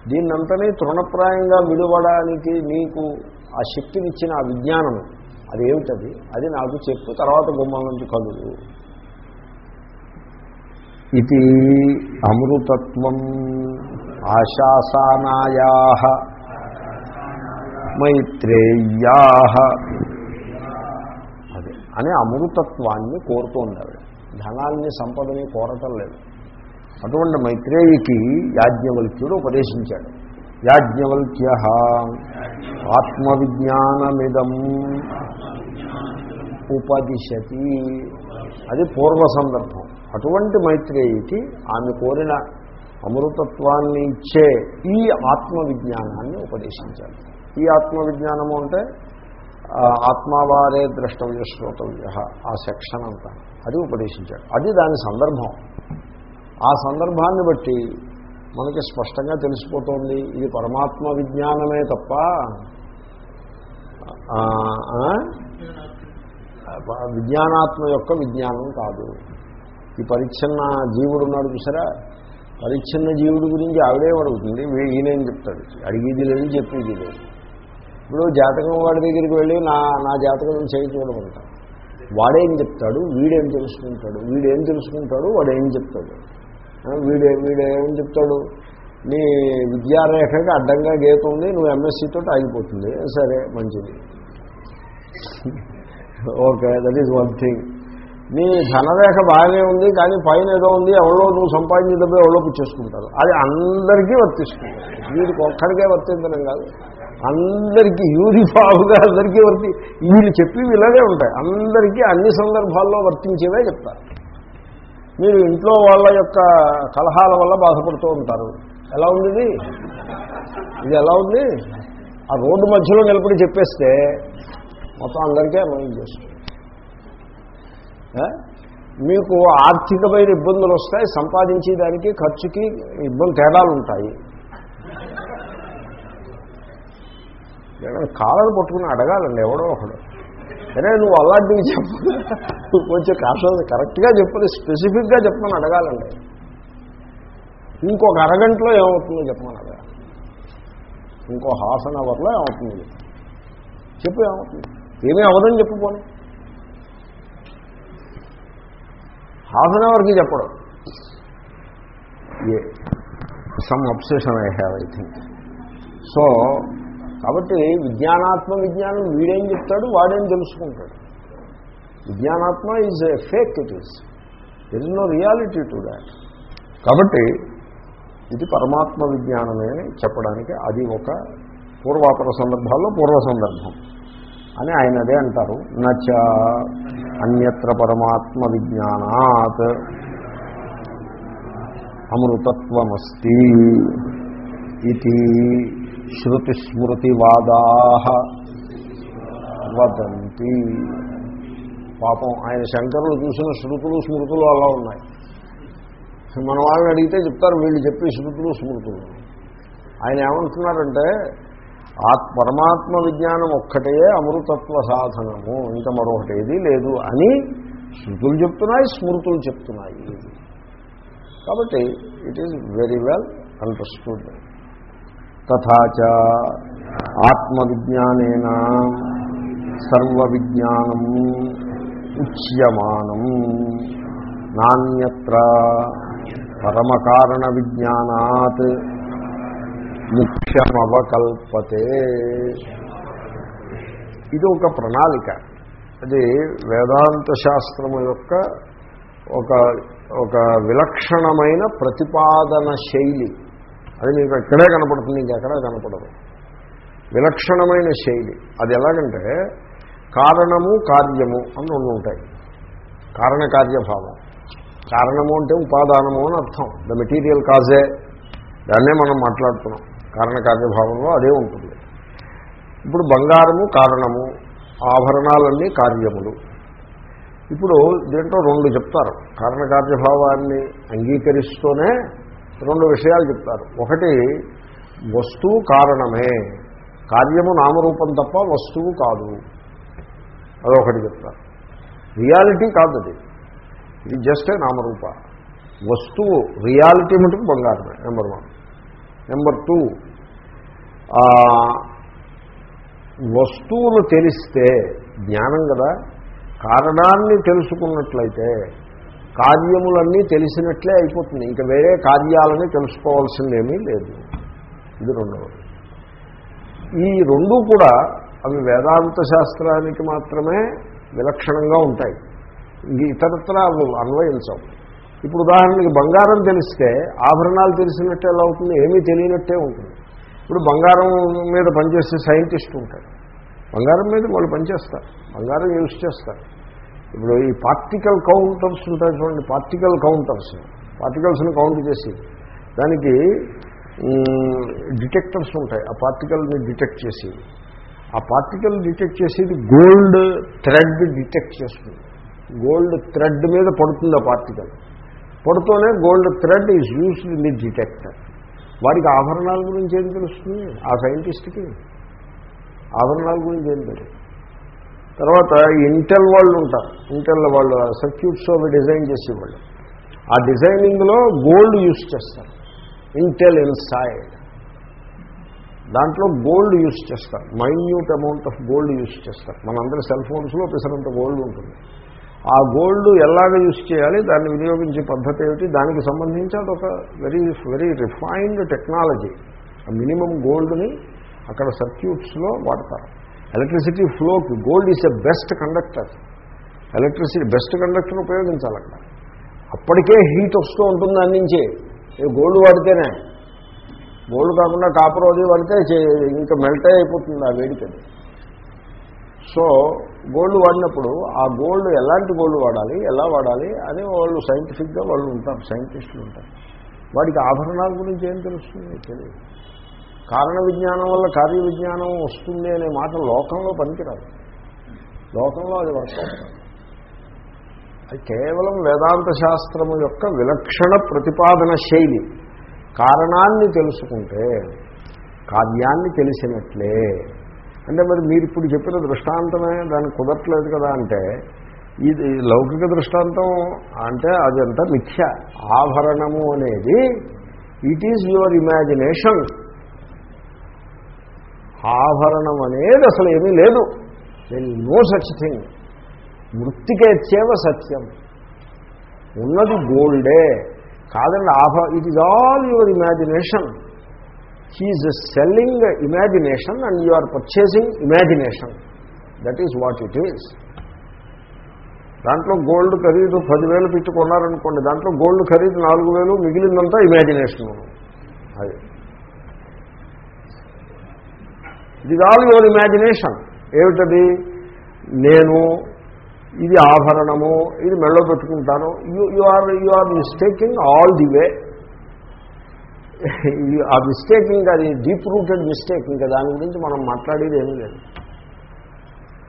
Speaker 1: దీన్నంతనే తృణప్రాయంగా విలువడానికి నీకు ఆ శక్తినిచ్చిన ఆ విజ్ఞానము అది ఏమిటది అది నాకు చెప్పు తర్వాత గుమ్మం నుంచి కదులు. ఇది అమృతత్వం ఆశాసానాయా మైత్రేయ్యా అదే అనే అమృతత్వాన్ని కోరుతూ ఉండాలి ధనాన్ని సంపదని కోరటం లేదు. అటువంటి మైత్రేయికి యాజ్ఞవల్క్యుడు ఉపదేశించాడు. యాజ్ఞవల్క్య ఆత్మవిజ్ఞానమిదం ఉపదిశతి. అది పూర్వ సందర్భం. అటువంటి మైత్రేయికి ఆమె కోరిన అమృతత్వాన్ని ఇచ్చే ఈ ఆత్మవిజ్ఞానాన్ని ఉపదేశించాలి ఈ ఆత్మవిజ్ఞానము అంటే ఆత్మవారే ద్రష్టవ్య శ్రోతవ్య ఆ సెక్షన్ అంతా. అది ఉపదేశించాడు. అది దాని సందర్భం. ఆ సందర్భాన్ని బట్టి మనకి స్పష్టంగా తెలిసిపోతుంది ఇది పరమాత్మ విజ్ఞానమే తప్ప విజ్ఞానాత్మ యొక్క విజ్ఞానం కాదు. ఈ పరిచ్ఛిన్న జీవుడు ఉన్నాడు చూసారా? పరిచ్ఛిన్న జీవుడి గురించి ఆవిడే అడుగుతుంది ఈయనేం చెప్తాడు? అడిగేది లేదు చెప్పేది లేదు. ఇప్పుడు జాతకం వాడి దగ్గరికి వెళ్ళి నా నా జాతకం చేయి వాడేం చెప్తాడు? వీడేం తెలుసుకుంటాడు? వీడేం తెలుసుకుంటాడు? వాడేం చెప్తాడు? వీడే వీడేం చెప్తాడు? నీ విద్యారేఖకి అడ్డంగా గీత ఉంది నువ్వు ఎంఎస్సీతో ఆగిపోతుంది. సరే మంచిది. Okay that is one thing నీ ధనరేఖ బాగానే ఉంది కానీ పైన ఏదో ఉంది ఎవరో నువ్వు సంపాదించిన డబ్బు ఎవరో పుచ్చేసుకుంటారు. అది అందరికీ వర్తిస్తుంది. వీడికి ఒక్కడికే వర్తించడం కాదు. అందరికీ యూనిఫామ్గా అందరికీ వర్తి వీళ్ళు చెప్పి ఇలాగే ఉంటాయి. అందరికీ అన్ని సందర్భాల్లో వర్తించేవే చెప్తారు. మీరు ఇంట్లో వాళ్ళ యొక్క కలహాల వల్ల బాధపడుతూ ఉంటారు. ఎలా ఉంది ఇది ఇది ఎలా ఉంది? ఆ రోడ్డు మధ్యలో నిలబడి చెప్పేస్తే మొత్తం అందరికీ అన్వయం చేస్తుంది. మీకు ఆర్థికమైన ఇబ్బందులు వస్తాయి సంపాదించే దానికి ఖర్చుకి ఇబ్బంది తేడాలు ఉంటాయి. కాలను పట్టుకుని అడగాలండి ఎవడో ఒకడు. సరే నువ్వు అలాంటివి చెప్పు. కొంచెం కాస్త కరెక్ట్గా చెప్పని స్పెసిఫిక్గా చెప్పమని అడగాలండి. ఇంకొక అరగంటలో ఏమవుతుందో చెప్పమని అడగాలి. ఇంకో హాఫ్ అన్ అవర్లో ఏమవుతుంది? చెప్పు. ఏమవుతుంది? ఏమీ అవ్వదని చెప్పుకోను హాఫ్ అన్ అవర్కి చెప్పడం. A some obsession I have I think so కాబట్టి విజ్ఞానాత్మ విజ్ఞానం వీడేం చెప్తాడు వాడేం తెలుసుకుంటాడు. విజ్ఞానాత్మ is a fake it is there is no reality to that కాబట్టి ఇది పరమాత్మ విజ్ఞానమే అని చెప్పడానికి అది ఒక పూర్వాపర సందర్భాల్లో పూర్వ సందర్భం అని ఆయన అదే అంటారు. నచ అన్యత్ర పరమాత్మ విజ్ఞానాత్ అమృతత్వమస్తి ఇది. శృతిస్మృతివాదా వదంతి పాపం ఆయన శంకరులు చూసిన శృతులు స్మృతులు అలా ఉన్నాయి. మన వాళ్ళని అడిగితే చెప్తారు వీళ్ళు చెప్పి శృతులు స్మృతులు. ఆయన ఏమంటున్నారంటే ఆత్ పరమాత్మ విజ్ఞానం ఒక్కటే అమృతత్వ సాధనము ఇంకా మరొకటి ఏది లేదు అని శృతులు చెప్తున్నాయి స్మృతులు చెప్తున్నాయి. కాబట్టి it is very well understood తథాచ ఆత్మవిజ్ఞానేన సర్వవిజ్ఞానం ఉచ్యమానం. నాణ్యత్ర పరమకారణ విజ్ఞానాత్ ముఖ్యమవకల్పతే. ఇది ఒక ప్రణాళిక. అది వేదాంత శాస్త్రము యొక్క ఒక ఒక విలక్షణమైన ప్రతిపాదన శైలి. అది మీకు ఎక్కడే కనపడుతుంది ఇంకెక్కడే కనపడదు. విలక్షణమైన శైలి. అది ఎలాగంటే కారణము కార్యము అని రెండు ఉంటాయి. కారణకార్యభావం కారణము అంటే ఉపాదానము అని అర్థం. ద మెటీరియల్ కాజే దాన్నే మనం మాట్లాడుతున్నాం. కారణకార్యభావంలో అదే ఉంటుంది. ఇప్పుడు బంగారము కారణము ఆభరణాలన్నీ కార్యములు. ఇప్పుడు దీంట్లో రెండు చెప్తారు. కారణకార్యభావాన్ని అంగీకరిస్తూనే రెండు విషయాలు చెప్తారు. ఒకటి వస్తువు కారణమే. కార్యము నామరూపం తప్ప వస్తువు కాదు. అదొకటి చెప్తారు. రియాలిటీ కాదు అది ఇది జస్ట్ నామరూప. వస్తువు రియాలిటీ మటుకు బంగారమే నెంబర్ వన్. నెంబర్ టూ వస్తువులు తెలిస్తే జ్ఞానం కదా కారణాన్ని తెలుసుకున్నట్లయితే కార్యములన్నీ తెలిసినట్లే అయిపోతుంది. ఇంకా వేరే కార్యాలని తెలుసుకోవాల్సిందేమీ లేదు. ఇది రెండవది. ఈ రెండు కూడా అవి వేదాంత శాస్త్రానికి మాత్రమే విలక్షణంగా ఉంటాయి. ఇంక ఇతరత్ర అవి అన్వయించవు. ఇప్పుడు ఉదాహరణకి బంగారం తెలిస్తే ఆభరణాలు తెలిసినట్టే ఎలా అవుతుంది? ఏమీ తెలియనట్టే ఉంటుంది. ఇప్పుడు బంగారం మీద పనిచేసే సైంటిస్ట్ ఉంటాడు బంగారం మీద వాళ్ళు పనిచేస్తారు. బంగారం యూజ్ చేస్తారు. ఇప్పుడు ఈ పార్టికల్ కౌంటర్స్ ఉంటాయి చూడండి పార్టికల్ కౌంటర్స్ పార్టికల్స్ని కౌంట్ చేసి దానికి డిటెక్టర్స్ ఉంటాయి. ఆ పార్టికల్ని డిటెక్ట్ చేసి ఆ పార్టికల్ డిటెక్ట్ చేసేది గోల్డ్ థ్రెడ్ డిటెక్ట్ చేస్తుంది. గోల్డ్ థ్రెడ్ మీద పడుతుంది ఆ పార్టికల్ పడుతూనే gold thread is used in the detector వాడికి ఆభరణాల గురించి ఏం తెలుస్తుంది? ఆ సైంటిస్ట్కి ఆభరణాల గురించి ఏం తెలుస్తుంది? తర్వాత ఇంటెల్ వాళ్ళు ఉంటారు. ఇంటెల్ వాళ్ళు సర్క్యూట్స్ అవి డిజైన్ చేసేవాళ్ళు. ఆ డిజైనింగ్లో గోల్డ్ యూస్ చేస్తారు. ఇంటెల్ ఇన్సైడ్ దాంట్లో గోల్డ్ యూస్ చేస్తారు. Minute amount of gold use చేస్తారు. మనందరి సెల్ ఫోన్స్లో పిసరంత గోల్డ్ ఉంటుంది. ఆ గోల్డ్ ఎలాగ యూస్ చేయాలి? దాన్ని వినియోగించే పద్ధతి ఏమిటి? దానికి సంబంధించి అదొక వెరీ వెరీ రిఫైన్డ్ టెక్నాలజీ ఆ మినిమం గోల్డ్ని అక్కడ సర్క్యూట్స్లో వాడతారు. Electricity ఫ్లోకి gold is a best conductor. Electricity best conductor ఉపయోగించాలి అక్కడ. అప్పటికే హీట్ వస్తూ ఉంటుంది అందించి గోల్డ్ వాడితేనే. గోల్డ్ కాకుండా కాపర్ అది వాడితే ఇంకా మెల్టే అయిపోతుంది ఆ వేడికది సో గోల్డ్ వాడినప్పుడు ఆ గోల్డ్ ఎలాంటి గోల్డ్ వాడాలి ఎలా వాడాలి అని వాళ్ళు సైంటిఫిక్గా వాళ్ళు ఉంటారు సైంటిస్టులు ఉంటారు. వాడికి ఆభరణాల గురించి ఏం తెలుస్తుంది? తెలియదు. కారణ విజ్ఞానం వల్ల కార్య విజ్ఞానం వస్తుంది అనే మాట లోకంలో పనికిరాదు. లోకంలో అది వర్కౌట్ అది కేవలం వేదాంత శాస్త్రము యొక్క విలక్షణ ప్రతిపాదన శైలి. కారణాన్ని తెలుసుకుంటే కార్యాన్ని తెలిసినట్లే. అంటే మరి మీరు ఇప్పుడు చెప్పిన దృష్టాంతమే దానికి కుదరట్లేదు కదా అంటే ఇది లౌకిక దృష్టాంతం అంటే అదంతా మిథ్య. ఆభరణము అనేది ఇట్ ఈజ్ యువర్ ఇమాజినేషన్ ఆభరణం అనేది అసలు ఏమీ లేదు. దెన్ నో సచ్ థింగ్ మృతికేచ్చేవ సత్యం. ఉన్నది గోల్డే. కాదండి ఆభ it is all your imagination he is selling imagination and you are purchasing imagination that is what it is దాంట్లో గోల్డ్ ఖరీదు పదివేలు పెట్టుకున్నారనుకోండి దాంట్లో గోల్డ్ ఖరీదు నాలుగు వేలు మిగిలిందంతా ఇమాజినేషన్ అది. ఇది ఆల్ యువర్ ఇమాజినేషన్ ఏమిటది? నేను ఇది ఆభరణము ఇది మెళ్ళో పెట్టుకుంటాను. You you are you are mistaking all the way ఆ మిస్టేకింగ్ అది డీప్ రూటెడ్ మిస్టేక్ ఇంకా దాని గురించి మనం మాట్లాడేది ఏమీ లేదు.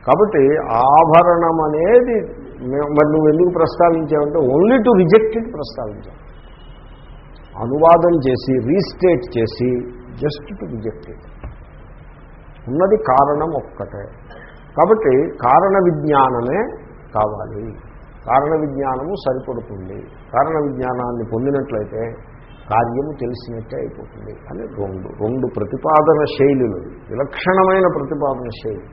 Speaker 1: కాబట్టి ఆభరణం అనేది మరి నువ్వు ఎందుకు ప్రస్తావించావంటే ఓన్లీ టు రిజెక్టెడ్ ప్రస్తావించావు అనువాదం చేసి రీస్టేట్ చేసి జస్ట్ టు రిజెక్టెడ్ ఉన్నది కారణం ఒక్కటే. కాబట్టి కారణ విజ్ఞానమే కావాలి. కారణ విజ్ఞానము సరిపడుతుంది. కారణ విజ్ఞానాన్ని పొందినట్లయితే కార్యము తెలిసినట్టే అయిపోతుంది. అని రెండు. రెండు ప్రతిపాదన శైలులు. విలక్షణమైన ప్రతిపాదన శైలి.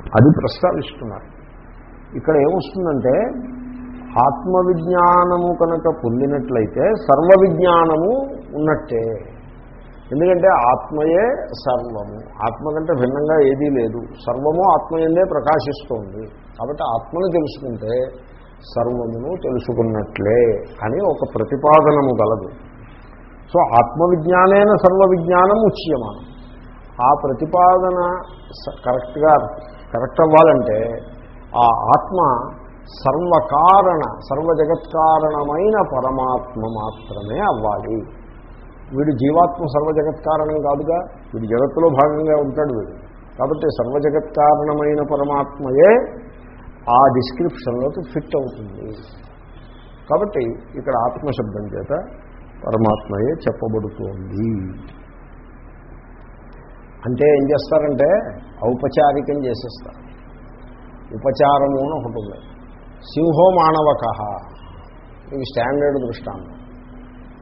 Speaker 1: అది ప్రస్తావిస్తున్నారు. ఇక్కడ ఏమొస్తుందంటే ఆత్మవిజ్ఞానము కనుక పొందినట్లయితే సర్వ విజ్ఞానము ఉన్నట్టే. ఎందుకంటే ఆత్మయే సర్వము. ఆత్మ కంటే భిన్నంగా ఏదీ లేదు. సర్వము ఆత్మయందే ప్రకాశిస్తోంది. కాబట్టి ఆత్మను తెలుసుకుంటే సర్వమును తెలుసుకున్నట్లే అని ఒక ప్రతిపాదనము గలదు. సో ఆత్మవిజ్ఞానైన సర్వ విజ్ఞానం ఉచ్యమానం. ఆ ప్రతిపాదన స- కరెక్ట్గా కరెక్ట్ అవ్వాలంటే ఆ ఆత్మ సర్వకారణ సర్వజగత్కారణమైన పరమాత్మ మాత్రమే అవ్వాలి. వీడు జీవాత్మ సర్వజగత్కారణం కాదుగా వీడు జగత్తులో భాగంగా ఉంటాడు వీడు. కాబట్టి సర్వజగత్కారణమైన పరమాత్మయే ఆ డిస్క్రిప్షన్లోకి ఫిట్ అవుతుంది. కాబట్టి ఇక్కడ ఆత్మశబ్దం చేత పరమాత్మయే చెప్పబడుతోంది. అంటే ఏం చేస్తారంటే ఔపచారికం చేసేస్తారు. ఉపచారము అని ఒకటి ఉంది. సింహో మానవక. ఇది స్టాండర్డ్ దృష్టాంతం.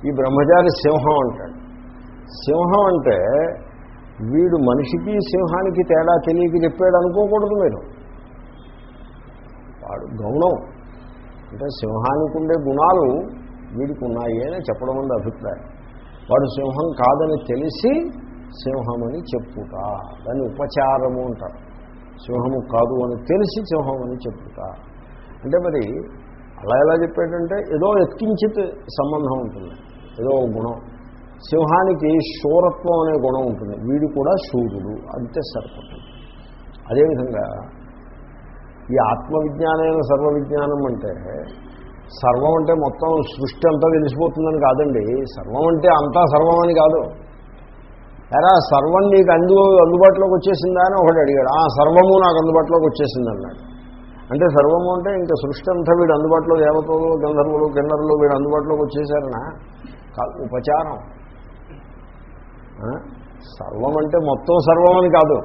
Speaker 1: ఈ బ్రహ్మచారి సింహం అంటాడు. సింహం అంటే వీడు మనిషికి సింహానికి తేడా తెలియక చెప్పాడు అనుకోకూడదు మీరు. వాడు గౌణం. అంటే సింహానికి ఉండే గుణాలు వీడికి ఉన్నాయి అని చెప్పడం ఉంది అభిప్రాయం. వాడు సింహం కాదని తెలిసి సింహమని చెప్పుట. దాన్ని ఉపచారము అంటారు. సింహము కాదు అని తెలిసి సింహం అని చెప్పుట. అంటే మరి అలా ఎలా చెప్పాడంటే ఏదో ఎత్కించిత్ సంబంధం ఉంటుంది. ఏదో గుణం. సింహానికి శూరత్వం అనే గుణం ఉంటుంది. వీడు కూడా శూరుడు. అంతే సరిపడుతుంది అదేవిధంగా ఈ ఆత్మవిజ్ఞానమైన సర్వ విజ్ఞానం అంటే సర్వం అంటే మొత్తం సృష్టి అంతా తెలిసిపోతుందని కాదండి. సర్వం అంటే అంతా సర్వం అని కాదు. ఎరా సర్వం నీకు అందు అందుబాటులోకి వచ్చేసిందా అని ఒకటి అడిగాడు. ఆ సర్వము నాకు అందుబాటులోకి వచ్చేసింది అన్నాడు. అంటే సర్వము అంటే ఇంకా సృష్టి అంతా వీడు అందుబాటులో దేవతలు గంధర్వులు కిన్నరులు వీడు అందుబాటులోకి వచ్చేసారనా? కాదు ఉపచారం. సర్వం అంటే మొత్తం సర్వం అని కాదు.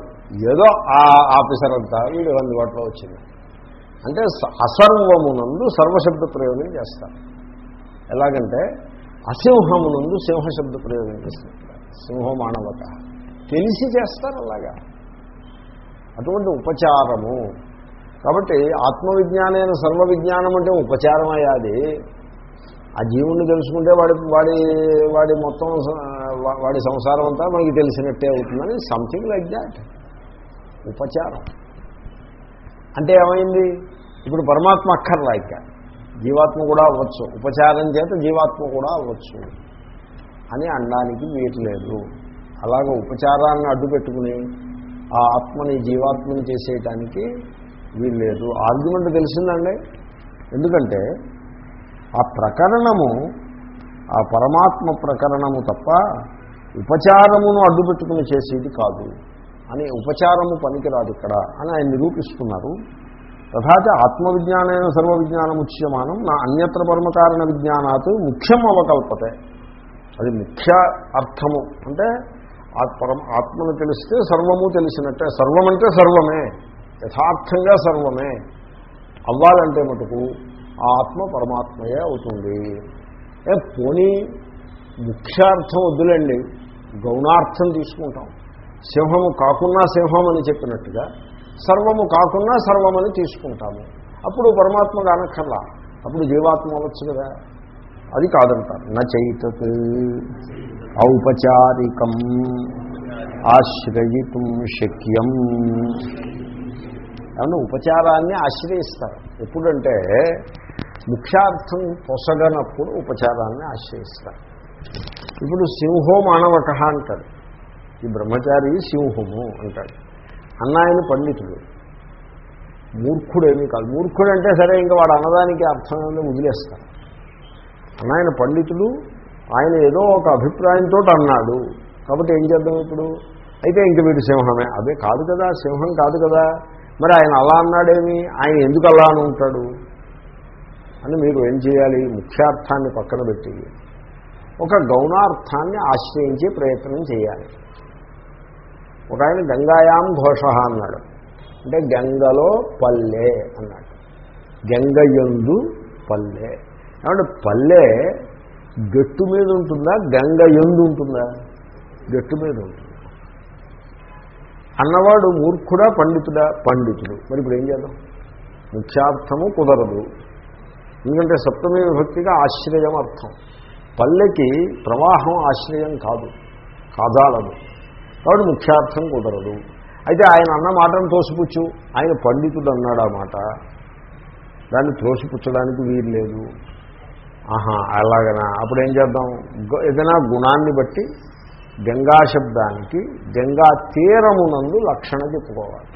Speaker 1: ఏదో ఆ ఆఫీసర్ అంతా వీడు అందుబాటులో వచ్చింది. అంటే అసర్వమునందు సర్వశబ్ద ప్రయోగం చేస్తారు. ఎలాగంటే అసింహమునందు సింహశబ్ద ప్రయోగం చేస్తారు. సింహం మానవత తెలిసి చేస్తారు అలాగా. అటువంటి ఉపచారము కాబట్టి ఆత్మవిజ్ఞానైన సర్వ విజ్ఞానం అంటే ఉపచారం అయ్యాది ఆ జీవుణ్ణి తెలుసుకుంటే వాడి వాడి వాడి మొత్తం వాడి సంసారం అంతా మనకి తెలిసినట్టే అవుతుందని సంథింగ్ లైక్ దాట్ ఉపచారం. అంటే ఏమైంది? ఇప్పుడు పరమాత్మ అక్కర్లా ఇక. జీవాత్మ కూడా అవ్వచ్చు. ఉపచారం చేత జీవాత్మ కూడా అవ్వచ్చు. అని అనడానికి వీయట్లేదు అలాగ ఉపచారాన్ని అడ్డు పెట్టుకుని ఆ ఆత్మని జీవాత్మని చేసేయటానికి వీల్లేదు. ఆర్గ్యుమెంట్ తెలిసిందండి? ఎందుకంటే ఆ ప్రకరణము ఆ పరమాత్మ ప్రకరణము తప్ప ఉపచారమును అడ్డుపెట్టుకుని చేసేది కాదు. అని ఉపచారము పనికిరాదు ఇక్కడ అని ఆయన నిరూపిస్తున్నారు. తథాచ ఆత్మవిజ్ఞానైన సర్వవిజ్ఞానముచ్యమానం నా అన్యత్ర పరమకారణ విజ్ఞానాత్ ముఖ్యం అవకల్పతే. అది ముఖ్య అర్థము. అంటే ఆ పరమ ఆత్మను తెలిస్తే సర్వము తెలిసినట్టే సర్వమంటే సర్వమే. యథార్థంగా సర్వమే. అవ్వాలంటే మటుకు ఆత్మ పరమాత్మయే అవుతుంది. ఏ పోనీ ముఖ్యార్థం వద్దులండి గౌణార్థం తీసుకుంటాం. సింహము కాకున్నా సింహం అని చెప్పినట్టుగా సర్వము కాకున్నా సర్వమని తీసుకుంటాము. అప్పుడు పరమాత్మ కానక్కర్లా. అప్పుడు జీవాత్మ అవ్వచ్చు కదా. అది కాదంటారు. నచైతత్ ఔపచారికం ఆశ్రయితుం శక్యం. ఏమన్నా ఉపచారాన్ని ఆశ్రయిస్తారు. ఎప్పుడంటే ముఖ్యార్థం పొసగనప్పుడు ఉపచారాన్ని ఆశ్రయిస్తారు. ఇప్పుడు సింహో మానవక అంటాడు ఈ బ్రహ్మచారి సింహము అంటాడు అన్నాయన పండితుడు. మూర్ఖుడేమీ కాదు. మూర్ఖుడు అంటే సరే ఇంకా వాడు అన్నదానికి అర్థం వదిలేస్తారు. అన్నాయన పండితుడు ఆయన ఏదో ఒక అభిప్రాయంతో అన్నాడు. కాబట్టి ఏం చేద్దాం ఇప్పుడు? అయితే ఇంక వీడు సింహమే. అదే కాదు కదా సింహం కాదు కదా. మరి ఆయన అలా అన్నాడేమి? ఆయన ఎందుకు అలా అని ఉంటాడు? అని మీరు ఏం చేయాలి? ముఖ్యార్థాన్ని పక్కన పెట్టి ఒక గౌణార్థాన్ని ఆశ్రయించే ప్రయత్నం చేయాలి. ఒక ఆయన గంగాయాం ఘోష అన్నాడు. అంటే గంగలో పల్లె అన్నాడు. గంగయందు పల్లె. ఏమంటే పల్లె గట్టు మీద ఉంటుందా? గంగ ఎందు ఉంటుందా? గట్టు మీద ఉంటుంది. అన్నవాడు మూర్ఖుడా పండితుడా? పండితుడు. మరి ఇప్పుడు ఏం చేద్దాం? ముఖ్యార్థము కుదరదు. ఎందుకంటే సప్తమి విభక్తిగా ఆశ్రయం అర్థం. పల్లెకి ప్రవాహం ఆశ్రయం కాదు. కాదాలదు. కాబట్టి ముఖ్యార్థం కుదరదు. అయితే ఆయన అన్న మాటను తోసిపుచ్చు. ఆయన పండితుడు అన్నాడు ఆ మాట. దాన్ని త్రోసిపుచ్చడానికి వీలు లేదు. ఆహా అలాగనా? అప్పుడు ఏం చేద్దాం? ఏదైనా గుణాన్ని బట్టి గంగా శబ్దానికి గంగా తీరమునందు లక్షణ చెప్పుకోవాలి.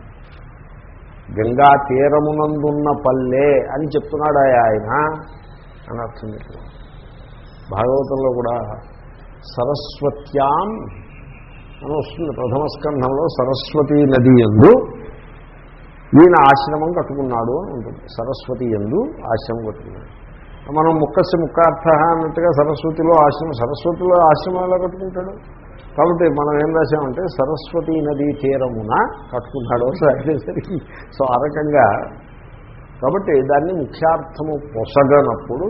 Speaker 1: గంగా తీరమునందున్న పల్లె అని చెప్తున్నాడు ఆయన అని అర్థం భాగవతంలో కూడా సరస్వత్యాం అని వస్తుంది ప్రథమ స్కంధంలో సరస్వతీ నది ఎందు ఈయన ఆశ్రమం కట్టుకున్నాడు అని ఉంటుంది. సరస్వతి ఎందు ఆశ్రమం కట్టుకున్నాడు. మనం ముక్కసి ముక్కార్థ అన్నట్టుగా సరస్వతిలో ఆశ్రమం సరస్వతిలో ఆశ్రమం ఎలా కట్టుకుంటాడు. కాబట్టి మనం ఏం రాసామంటే సరస్వతీ నదీ తీరమున కట్టుకున్నాడు సరికి సో ఆ రకంగా కాబట్టి దాన్ని ముఖ్యార్థము పొసగనప్పుడు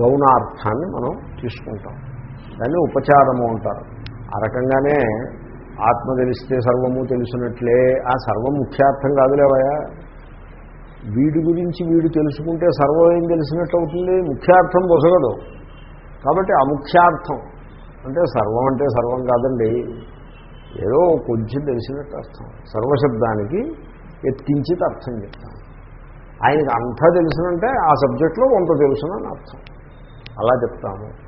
Speaker 1: గౌణార్థాన్ని మనం తీసుకుంటాం. దాన్ని ఉపచారము అంటారు. ఆ రకంగానే ఆత్మ తెలిస్తే సర్వము తెలిసినట్లే. ఆ సర్వం ముఖ్యార్థం కాదులేవయా వీడి గురించి వీడు తెలుసుకుంటే సర్వం ఏం తెలిసినట్టు అవుతుంది ముఖ్యార్థం బొసగదు కాబట్టి అముఖ్యార్థం. అంటే సర్వం అంటే సర్వం కాదండి. ఏదో కొంచెం తెలిసినట్టు అర్థం. సర్వశబ్దానికి ఎత్తించి అర్థం చెప్తాను ఆయనకి అంతా తెలుసునంటే ఆ సబ్జెక్ట్లో కొంత తెలుసునని అర్థం. అలా చెప్తాము.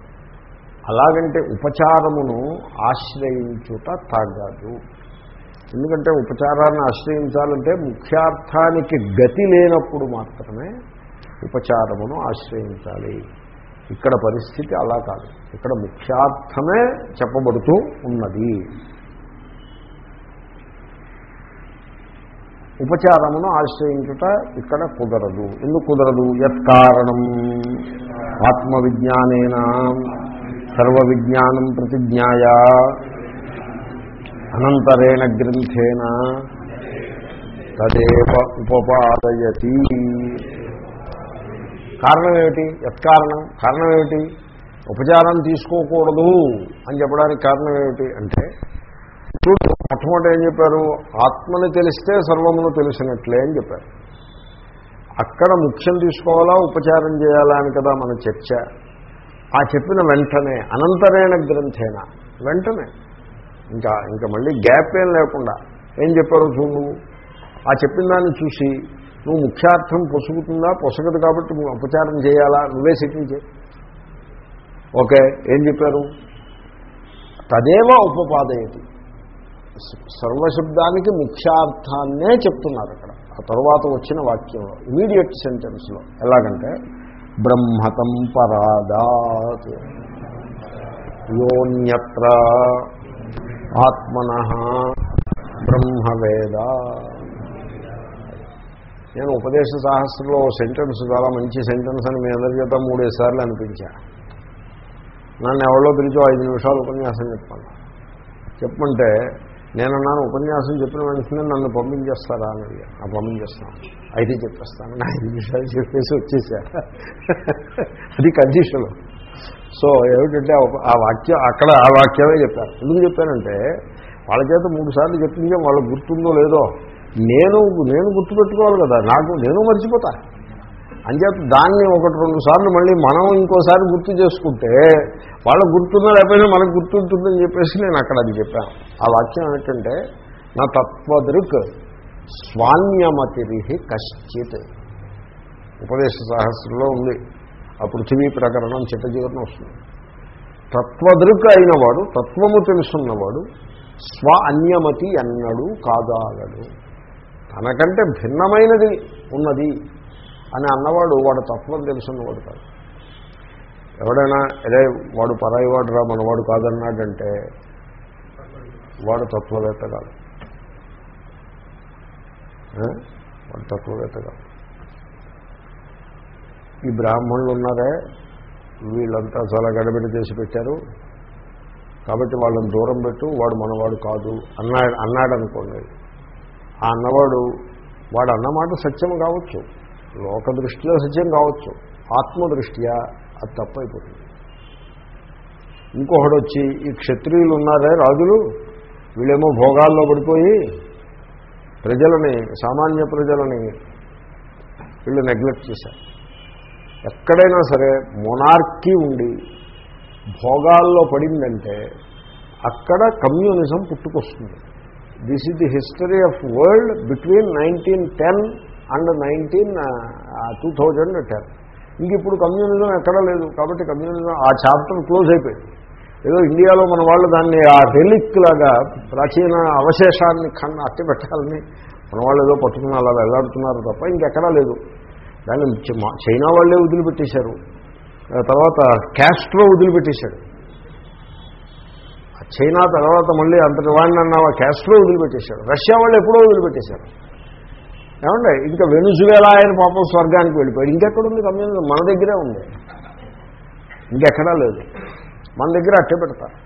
Speaker 1: అలాగంటే ఉపచారమును ఆశ్రయించుట తగదు. ఎందుకంటే ఉపచారాన్ని ఆశ్రయించాలంటే ముఖ్యార్థానికి గతి లేనప్పుడు మాత్రమే ఉపచారమును ఆశ్రయించాలి. ఇక్కడ పరిస్థితి అలా కాదు. ఇక్కడ ముఖ్యార్థమే చెప్పబడుతూ ఉన్నది. ఉపచారమును ఆశ్రయించుట ఇక్కడ కుదరదు. ఎందుకు కుదరదు? యత్కారణం. ఆత్మవిజ్ఞానేన. సర్వవిజ్ఞానం ప్రతిజ్ఞాయ. అనంతరేణ గ్రంథేన. తదేవ ఉపపాదయతి. కారణం ఏమిటి యత్కారణం కారణం? ఏమిటి ఉపచారం తీసుకోకూడదు అని చెప్పడానికి కారణం ఏమిటి అంటే చూడు మొట్టమొదటి ఏం చెప్పారు? ఆత్మని తెలిస్తే సర్వమును తెలిసినట్లే అని చెప్పారు. అక్కడ ముఖ్యం తీసుకోవాలా ఉపచారం చేయాలా అని కదా మన చర్చ. ఆ చెప్పిన వెంటనే అనంతరేణ గ్రంథేన. వెంటనే. ఇంకా ఇంకా మళ్ళీ గ్యాప్ ఏం లేకుండా. ఏం చెప్పారో చూడు ఆ చెప్పిన దాన్ని చూసి నువ్వు ముఖ్యార్థం పొసుగుతుందా? పొసగదు కాబట్టి నువ్వు ఉపచారం చేయాలా? నువ్వే సెటిల్ చేయి. ఓకే ఏం చెప్పారు? తదేవ ఉపపాదయతి. సర్వశబ్దానికి ముఖ్యార్థాన్నే చెప్తున్నారు అక్కడ. ఆ తర్వాత వచ్చిన వాక్యంలో ఇమీడియట్ సెంటెన్స్లో ఎలాగంటే బ్రహ్మతం పరాదాత్. యోన్యత్ర ఆత్మన బ్రహ్మవేద. నేను ఉపదేశ సాహస్రంలో ఓ సెంటెన్స్ చాలా మంచి సెంటెన్స్ అని మీ అందరి చేత మూడేసి సార్లు అనిపించా. నన్ను ఎవరో పిలిచో ఐదు నిమిషాలు ఉపన్యాసం చెప్పాను చెప్పమంటే నేనన్నాను ఉపన్యాసం చెప్పిన వెంటనే నన్ను పంపించేస్తారా? అని అడిగాను ఆ పంపించేస్తాను. అయితే చెప్పేస్తాను. నా ఐదు నిమిషాలు చెప్పేసి వచ్చేసా. అది కండిషన్ సో ఏమిటంటే ఆ వాక్యం అక్కడ ఆ వాక్యమే చెప్పారు. ఎందుకు చెప్పానంటే వాళ్ళ చేత మూడు సార్లు చెప్పిందే వాళ్ళకి గుర్తుందో లేదో. నేను నేను గుర్తుపెట్టుకోవాలి కదా. నాకు నేను మర్చిపోతా. అంచేత దాన్ని ఒకటి రెండు సార్లు మళ్ళీ మనం ఇంకోసారి గుర్తు చేసుకుంటే వాళ్ళు గుర్తున్నా లేకపోయినా మనకు గుర్తుంటుందని చెప్పేసి నేను అక్కడ అది చెప్పాను. ఆ వాక్యం ఏంటంటే నా తత్వదృక్ స్వాన్యమతిరి కశ్చిత్. ఉపదేశ సహస్రంలో ఉంది. ఆ పృథివీ ప్రకరణం చిట్టజీవనం వస్తుంది. తత్వదృక్ అయినవాడు తత్వము తెలుసున్నవాడు స్వ అన్యమతి అన్నడు కాదాలడు. తనకంటే భిన్నమైనది ఉన్నది అని అన్నవాడు వాడు తత్వం తెలుసున్నవాడు కాదు. ఎవడైనా అదే వాడు పరాయి వాడు రా మనవాడు కాదన్నాడంటే వాడు తత్వవేత్త కాదు. వాడు తత్వవేత్త కాదు. ఈ బ్రాహ్మణులు ఉన్నారే వీళ్ళంతా చాలా గడబిడ చేసి పెట్టారు. కాబట్టి వాళ్ళని దూరం పెట్టు వాడు మనవాడు కాదు అన్నాడు అన్నాడు అనుకోండి ఆ అన్నవాడు వాడు అన్నమాట సత్యం కావచ్చు. లోక దృష్టిలో సత్యం కావచ్చు. ఆత్మదృష్ట్యా అది తప్పైపోతుంది. ఇంకొకడు వచ్చి ఈ క్షత్రియులు ఉన్నారే రాజులు? వీళ్ళేమో భోగాల్లో పడిపోయి ప్రజలని సామాన్య ప్రజలని వీళ్ళు నెగ్లెక్ట్ చేశారు. ఎక్కడైనా సరే మొనార్కీ ఉండి భోగాల్లో పడిందంటే అక్కడ communism పుట్టుకొస్తుంది. This is the history of world between nineteen ten and nineteen two thousand ten ఇంక ఇప్పుడు కమ్యూనిజం ఎక్కడా లేదు. కాబట్టి కమ్యూనిజం ఆ చాప్టర్ క్లోజ్ అయిపోయింది. ఏదో ఇండియాలో మన వాళ్ళు దాన్ని ఆ రెలిక్ లాగా ప్రాచీన అవశేషాన్ని కన్నా అట్టి పెట్టాలని మన వాళ్ళు ఏదో పట్టుకుని అలా వెళ్ళాడుతున్నారు తప్ప ఇంకెక్కడా లేదు. దాన్ని మా- చైనా వాళ్ళే వదిలిపెట్టేశారు. ఆ తర్వాత క్యాస్ట్రో వదిలిపెట్టేశాడు. చైనా తర్వాత మళ్ళీ అంతటి వాడిని అన్న క్యాస్ట్రో వదిలిపెట్టేశాడు. రష్యా వాళ్ళు ఎప్పుడో వదిలిపెట్టేశారు. ఏమండి? ఇంకా వెనుజువేలా ఆయన పాపం స్వర్గానికి వెళ్ళిపోయాడు. ఇంకెక్కడుంది కమ్యూనిజం? మన దగ్గరే ఉంది. ఇంకెక్కడా లేదు. మన దగ్గర అట్టే పెడతారు.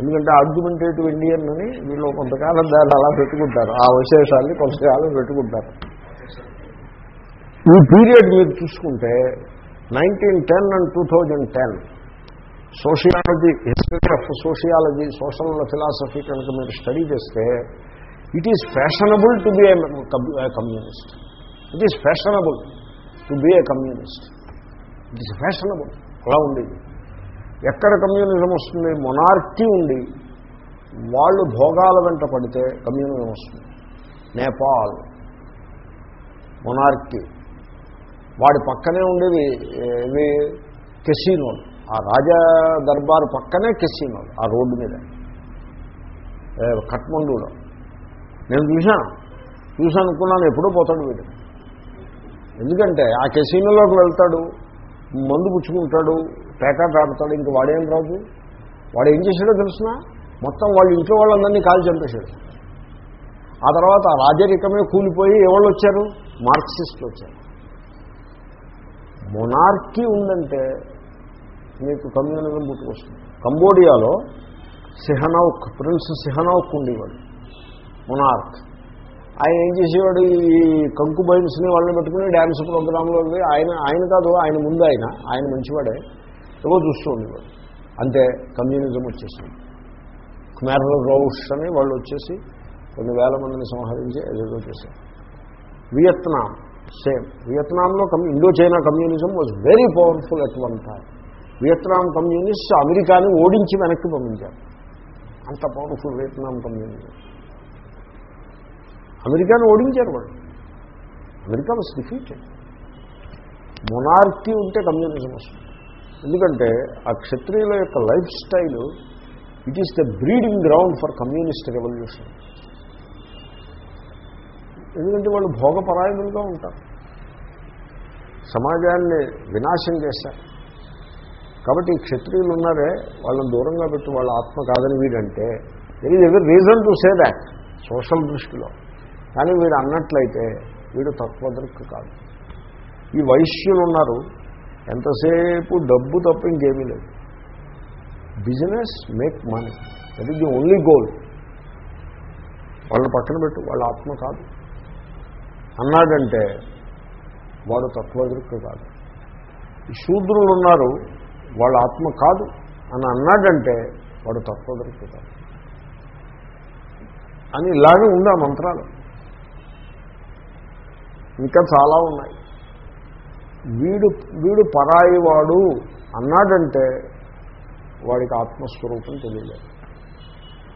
Speaker 1: ఎందుకంటే ఆర్గ్యుమెంటేటివ్ ఇండియన్ అని వీళ్ళు కొంతకాలం దాన్ని అలా పెట్టుకుంటారు. ఆ అవశేషాన్ని కొంతకాలం పెట్టుకుంటారు. ఈ పీరియడ్ మీరు చూసుకుంటే nineteen ten and two thousand ten sociology history of sociology social philosophy కనుక మీరు స్టడీ చేస్తే it is fashionable to be a communist it is fashionable to be a communist it is fashionable అలా ఉండేది. ఎక్కడ కమ్యూనిజం వస్తుంది? మొనార్కీ ఉండి వాళ్ళు భోగాల వెంట పడితే కమ్యూనిజం వస్తుంది. నేపాల్ మొనార్కీ వాడి పక్కనే ఉండేవి ఇవి కెసినోలు ఆ రాజా దర్బారు పక్కనే కెసినోలు ఆ రోడ్డు మీద. కట్మండూలో నేను చూశాను. చూశాను అనుకున్నాను ఎప్పుడూ పోతాడు వీడు. ఎందుకంటే ఆ కెసినోలోకి వెళ్తాడు మందు పుచ్చుకుంటాడు పేకాట ఆడతాడు ఇంక వాడేం రాదు. వాడు ఏం చేశాడో తెలిసిన? మొత్తం వాళ్ళ ఇంట్లో వాళ్ళందరినీ కాల్ చంపేశాడు. ఆ తర్వాత ఆ రాజరికమే కూలిపోయి ఎవరు వచ్చారు? మార్క్సిస్టులు వచ్చారు. మొనార్కీ ఉందంటే మీకు కమ్యూనిజం పుట్టుకొస్తుంది. కంబోడియాలో సిహనౌక్ ప్రిన్స్ సిహనౌక్ ఉండేవాడు మొనార్క్. ఆయన ఏం చేసేవాడు? ఈ కంకు బైన్స్ని వాళ్ళని పెట్టుకుని డ్యాన్స్ ప్రోగ్రాంలో ఆయన ఆయన కాదు ఆయన ముందు ఆయన ఆయన మంచివాడే ఏవో చూస్తూ ఉండేవాడు. అంతే కమ్యూనిజం వచ్చేసింది. ఖమెర్ రౌష్ అని వాళ్ళు వచ్చేసి కొన్ని వేల మందిని సంహరించి ఏదో చేశారు. Vietnam same. వియత్నాంలో కమ్యూ Indochina communism was very powerful at one time Vietnam communist అమెరికాని ఓడించి వెనక్కి పంపించారు. అంత పవర్ఫుల్ వియత్నాం కమ్యూనిస్ట్. అమెరికాని ఓడించారు వాళ్ళు. అమెరికా వాజ్ డిఫీటెడ్ మొనార్కీ ఉంటే కమ్యూనిజం వస్తుంది. ఎందుకంటే ఆ క్షత్రియుల యొక్క life style it is the breeding ground for communist revolution ఎందుకంటే వాళ్ళు భోగపరాయణులుగా ఉంటారు. సమాజాన్ని వినాశం చేశారు. కాబట్టి ఈ క్షత్రియులు ఉన్నారే వాళ్ళని దూరంగా పెట్టి వాళ్ళ ఆత్మ కాదని వీడంటే there is every reason to say that social దృష్టిలో. కానీ వీడు అన్నట్లయితే వీడు తత్వదృక్కు కాదు. ఈ వైశ్యులు ఉన్నారు ఎంతసేపు డబ్బు తప్ప ఇంకేమీ లేదు. Business make money that is the only goal వాళ్ళని పక్కన పెట్టు వాళ్ళ ఆత్మ కాదు. అన్నాడంటే వాడు తత్వదృక్కు కాదు. శూద్రులు ఉన్నారు వాళ్ళ ఆత్మ కాదు అని అన్నాడంటే వాడు తత్వదృక్కు కాదు అని ఇలాగే ఉంది ఆ మంత్రాలు. ఇంకా చాలా ఉన్నాయి. వీడు వీడు పరాయి వాడు అన్నాడంటే వాడికి ఆత్మస్వరూపం తెలియలేదు.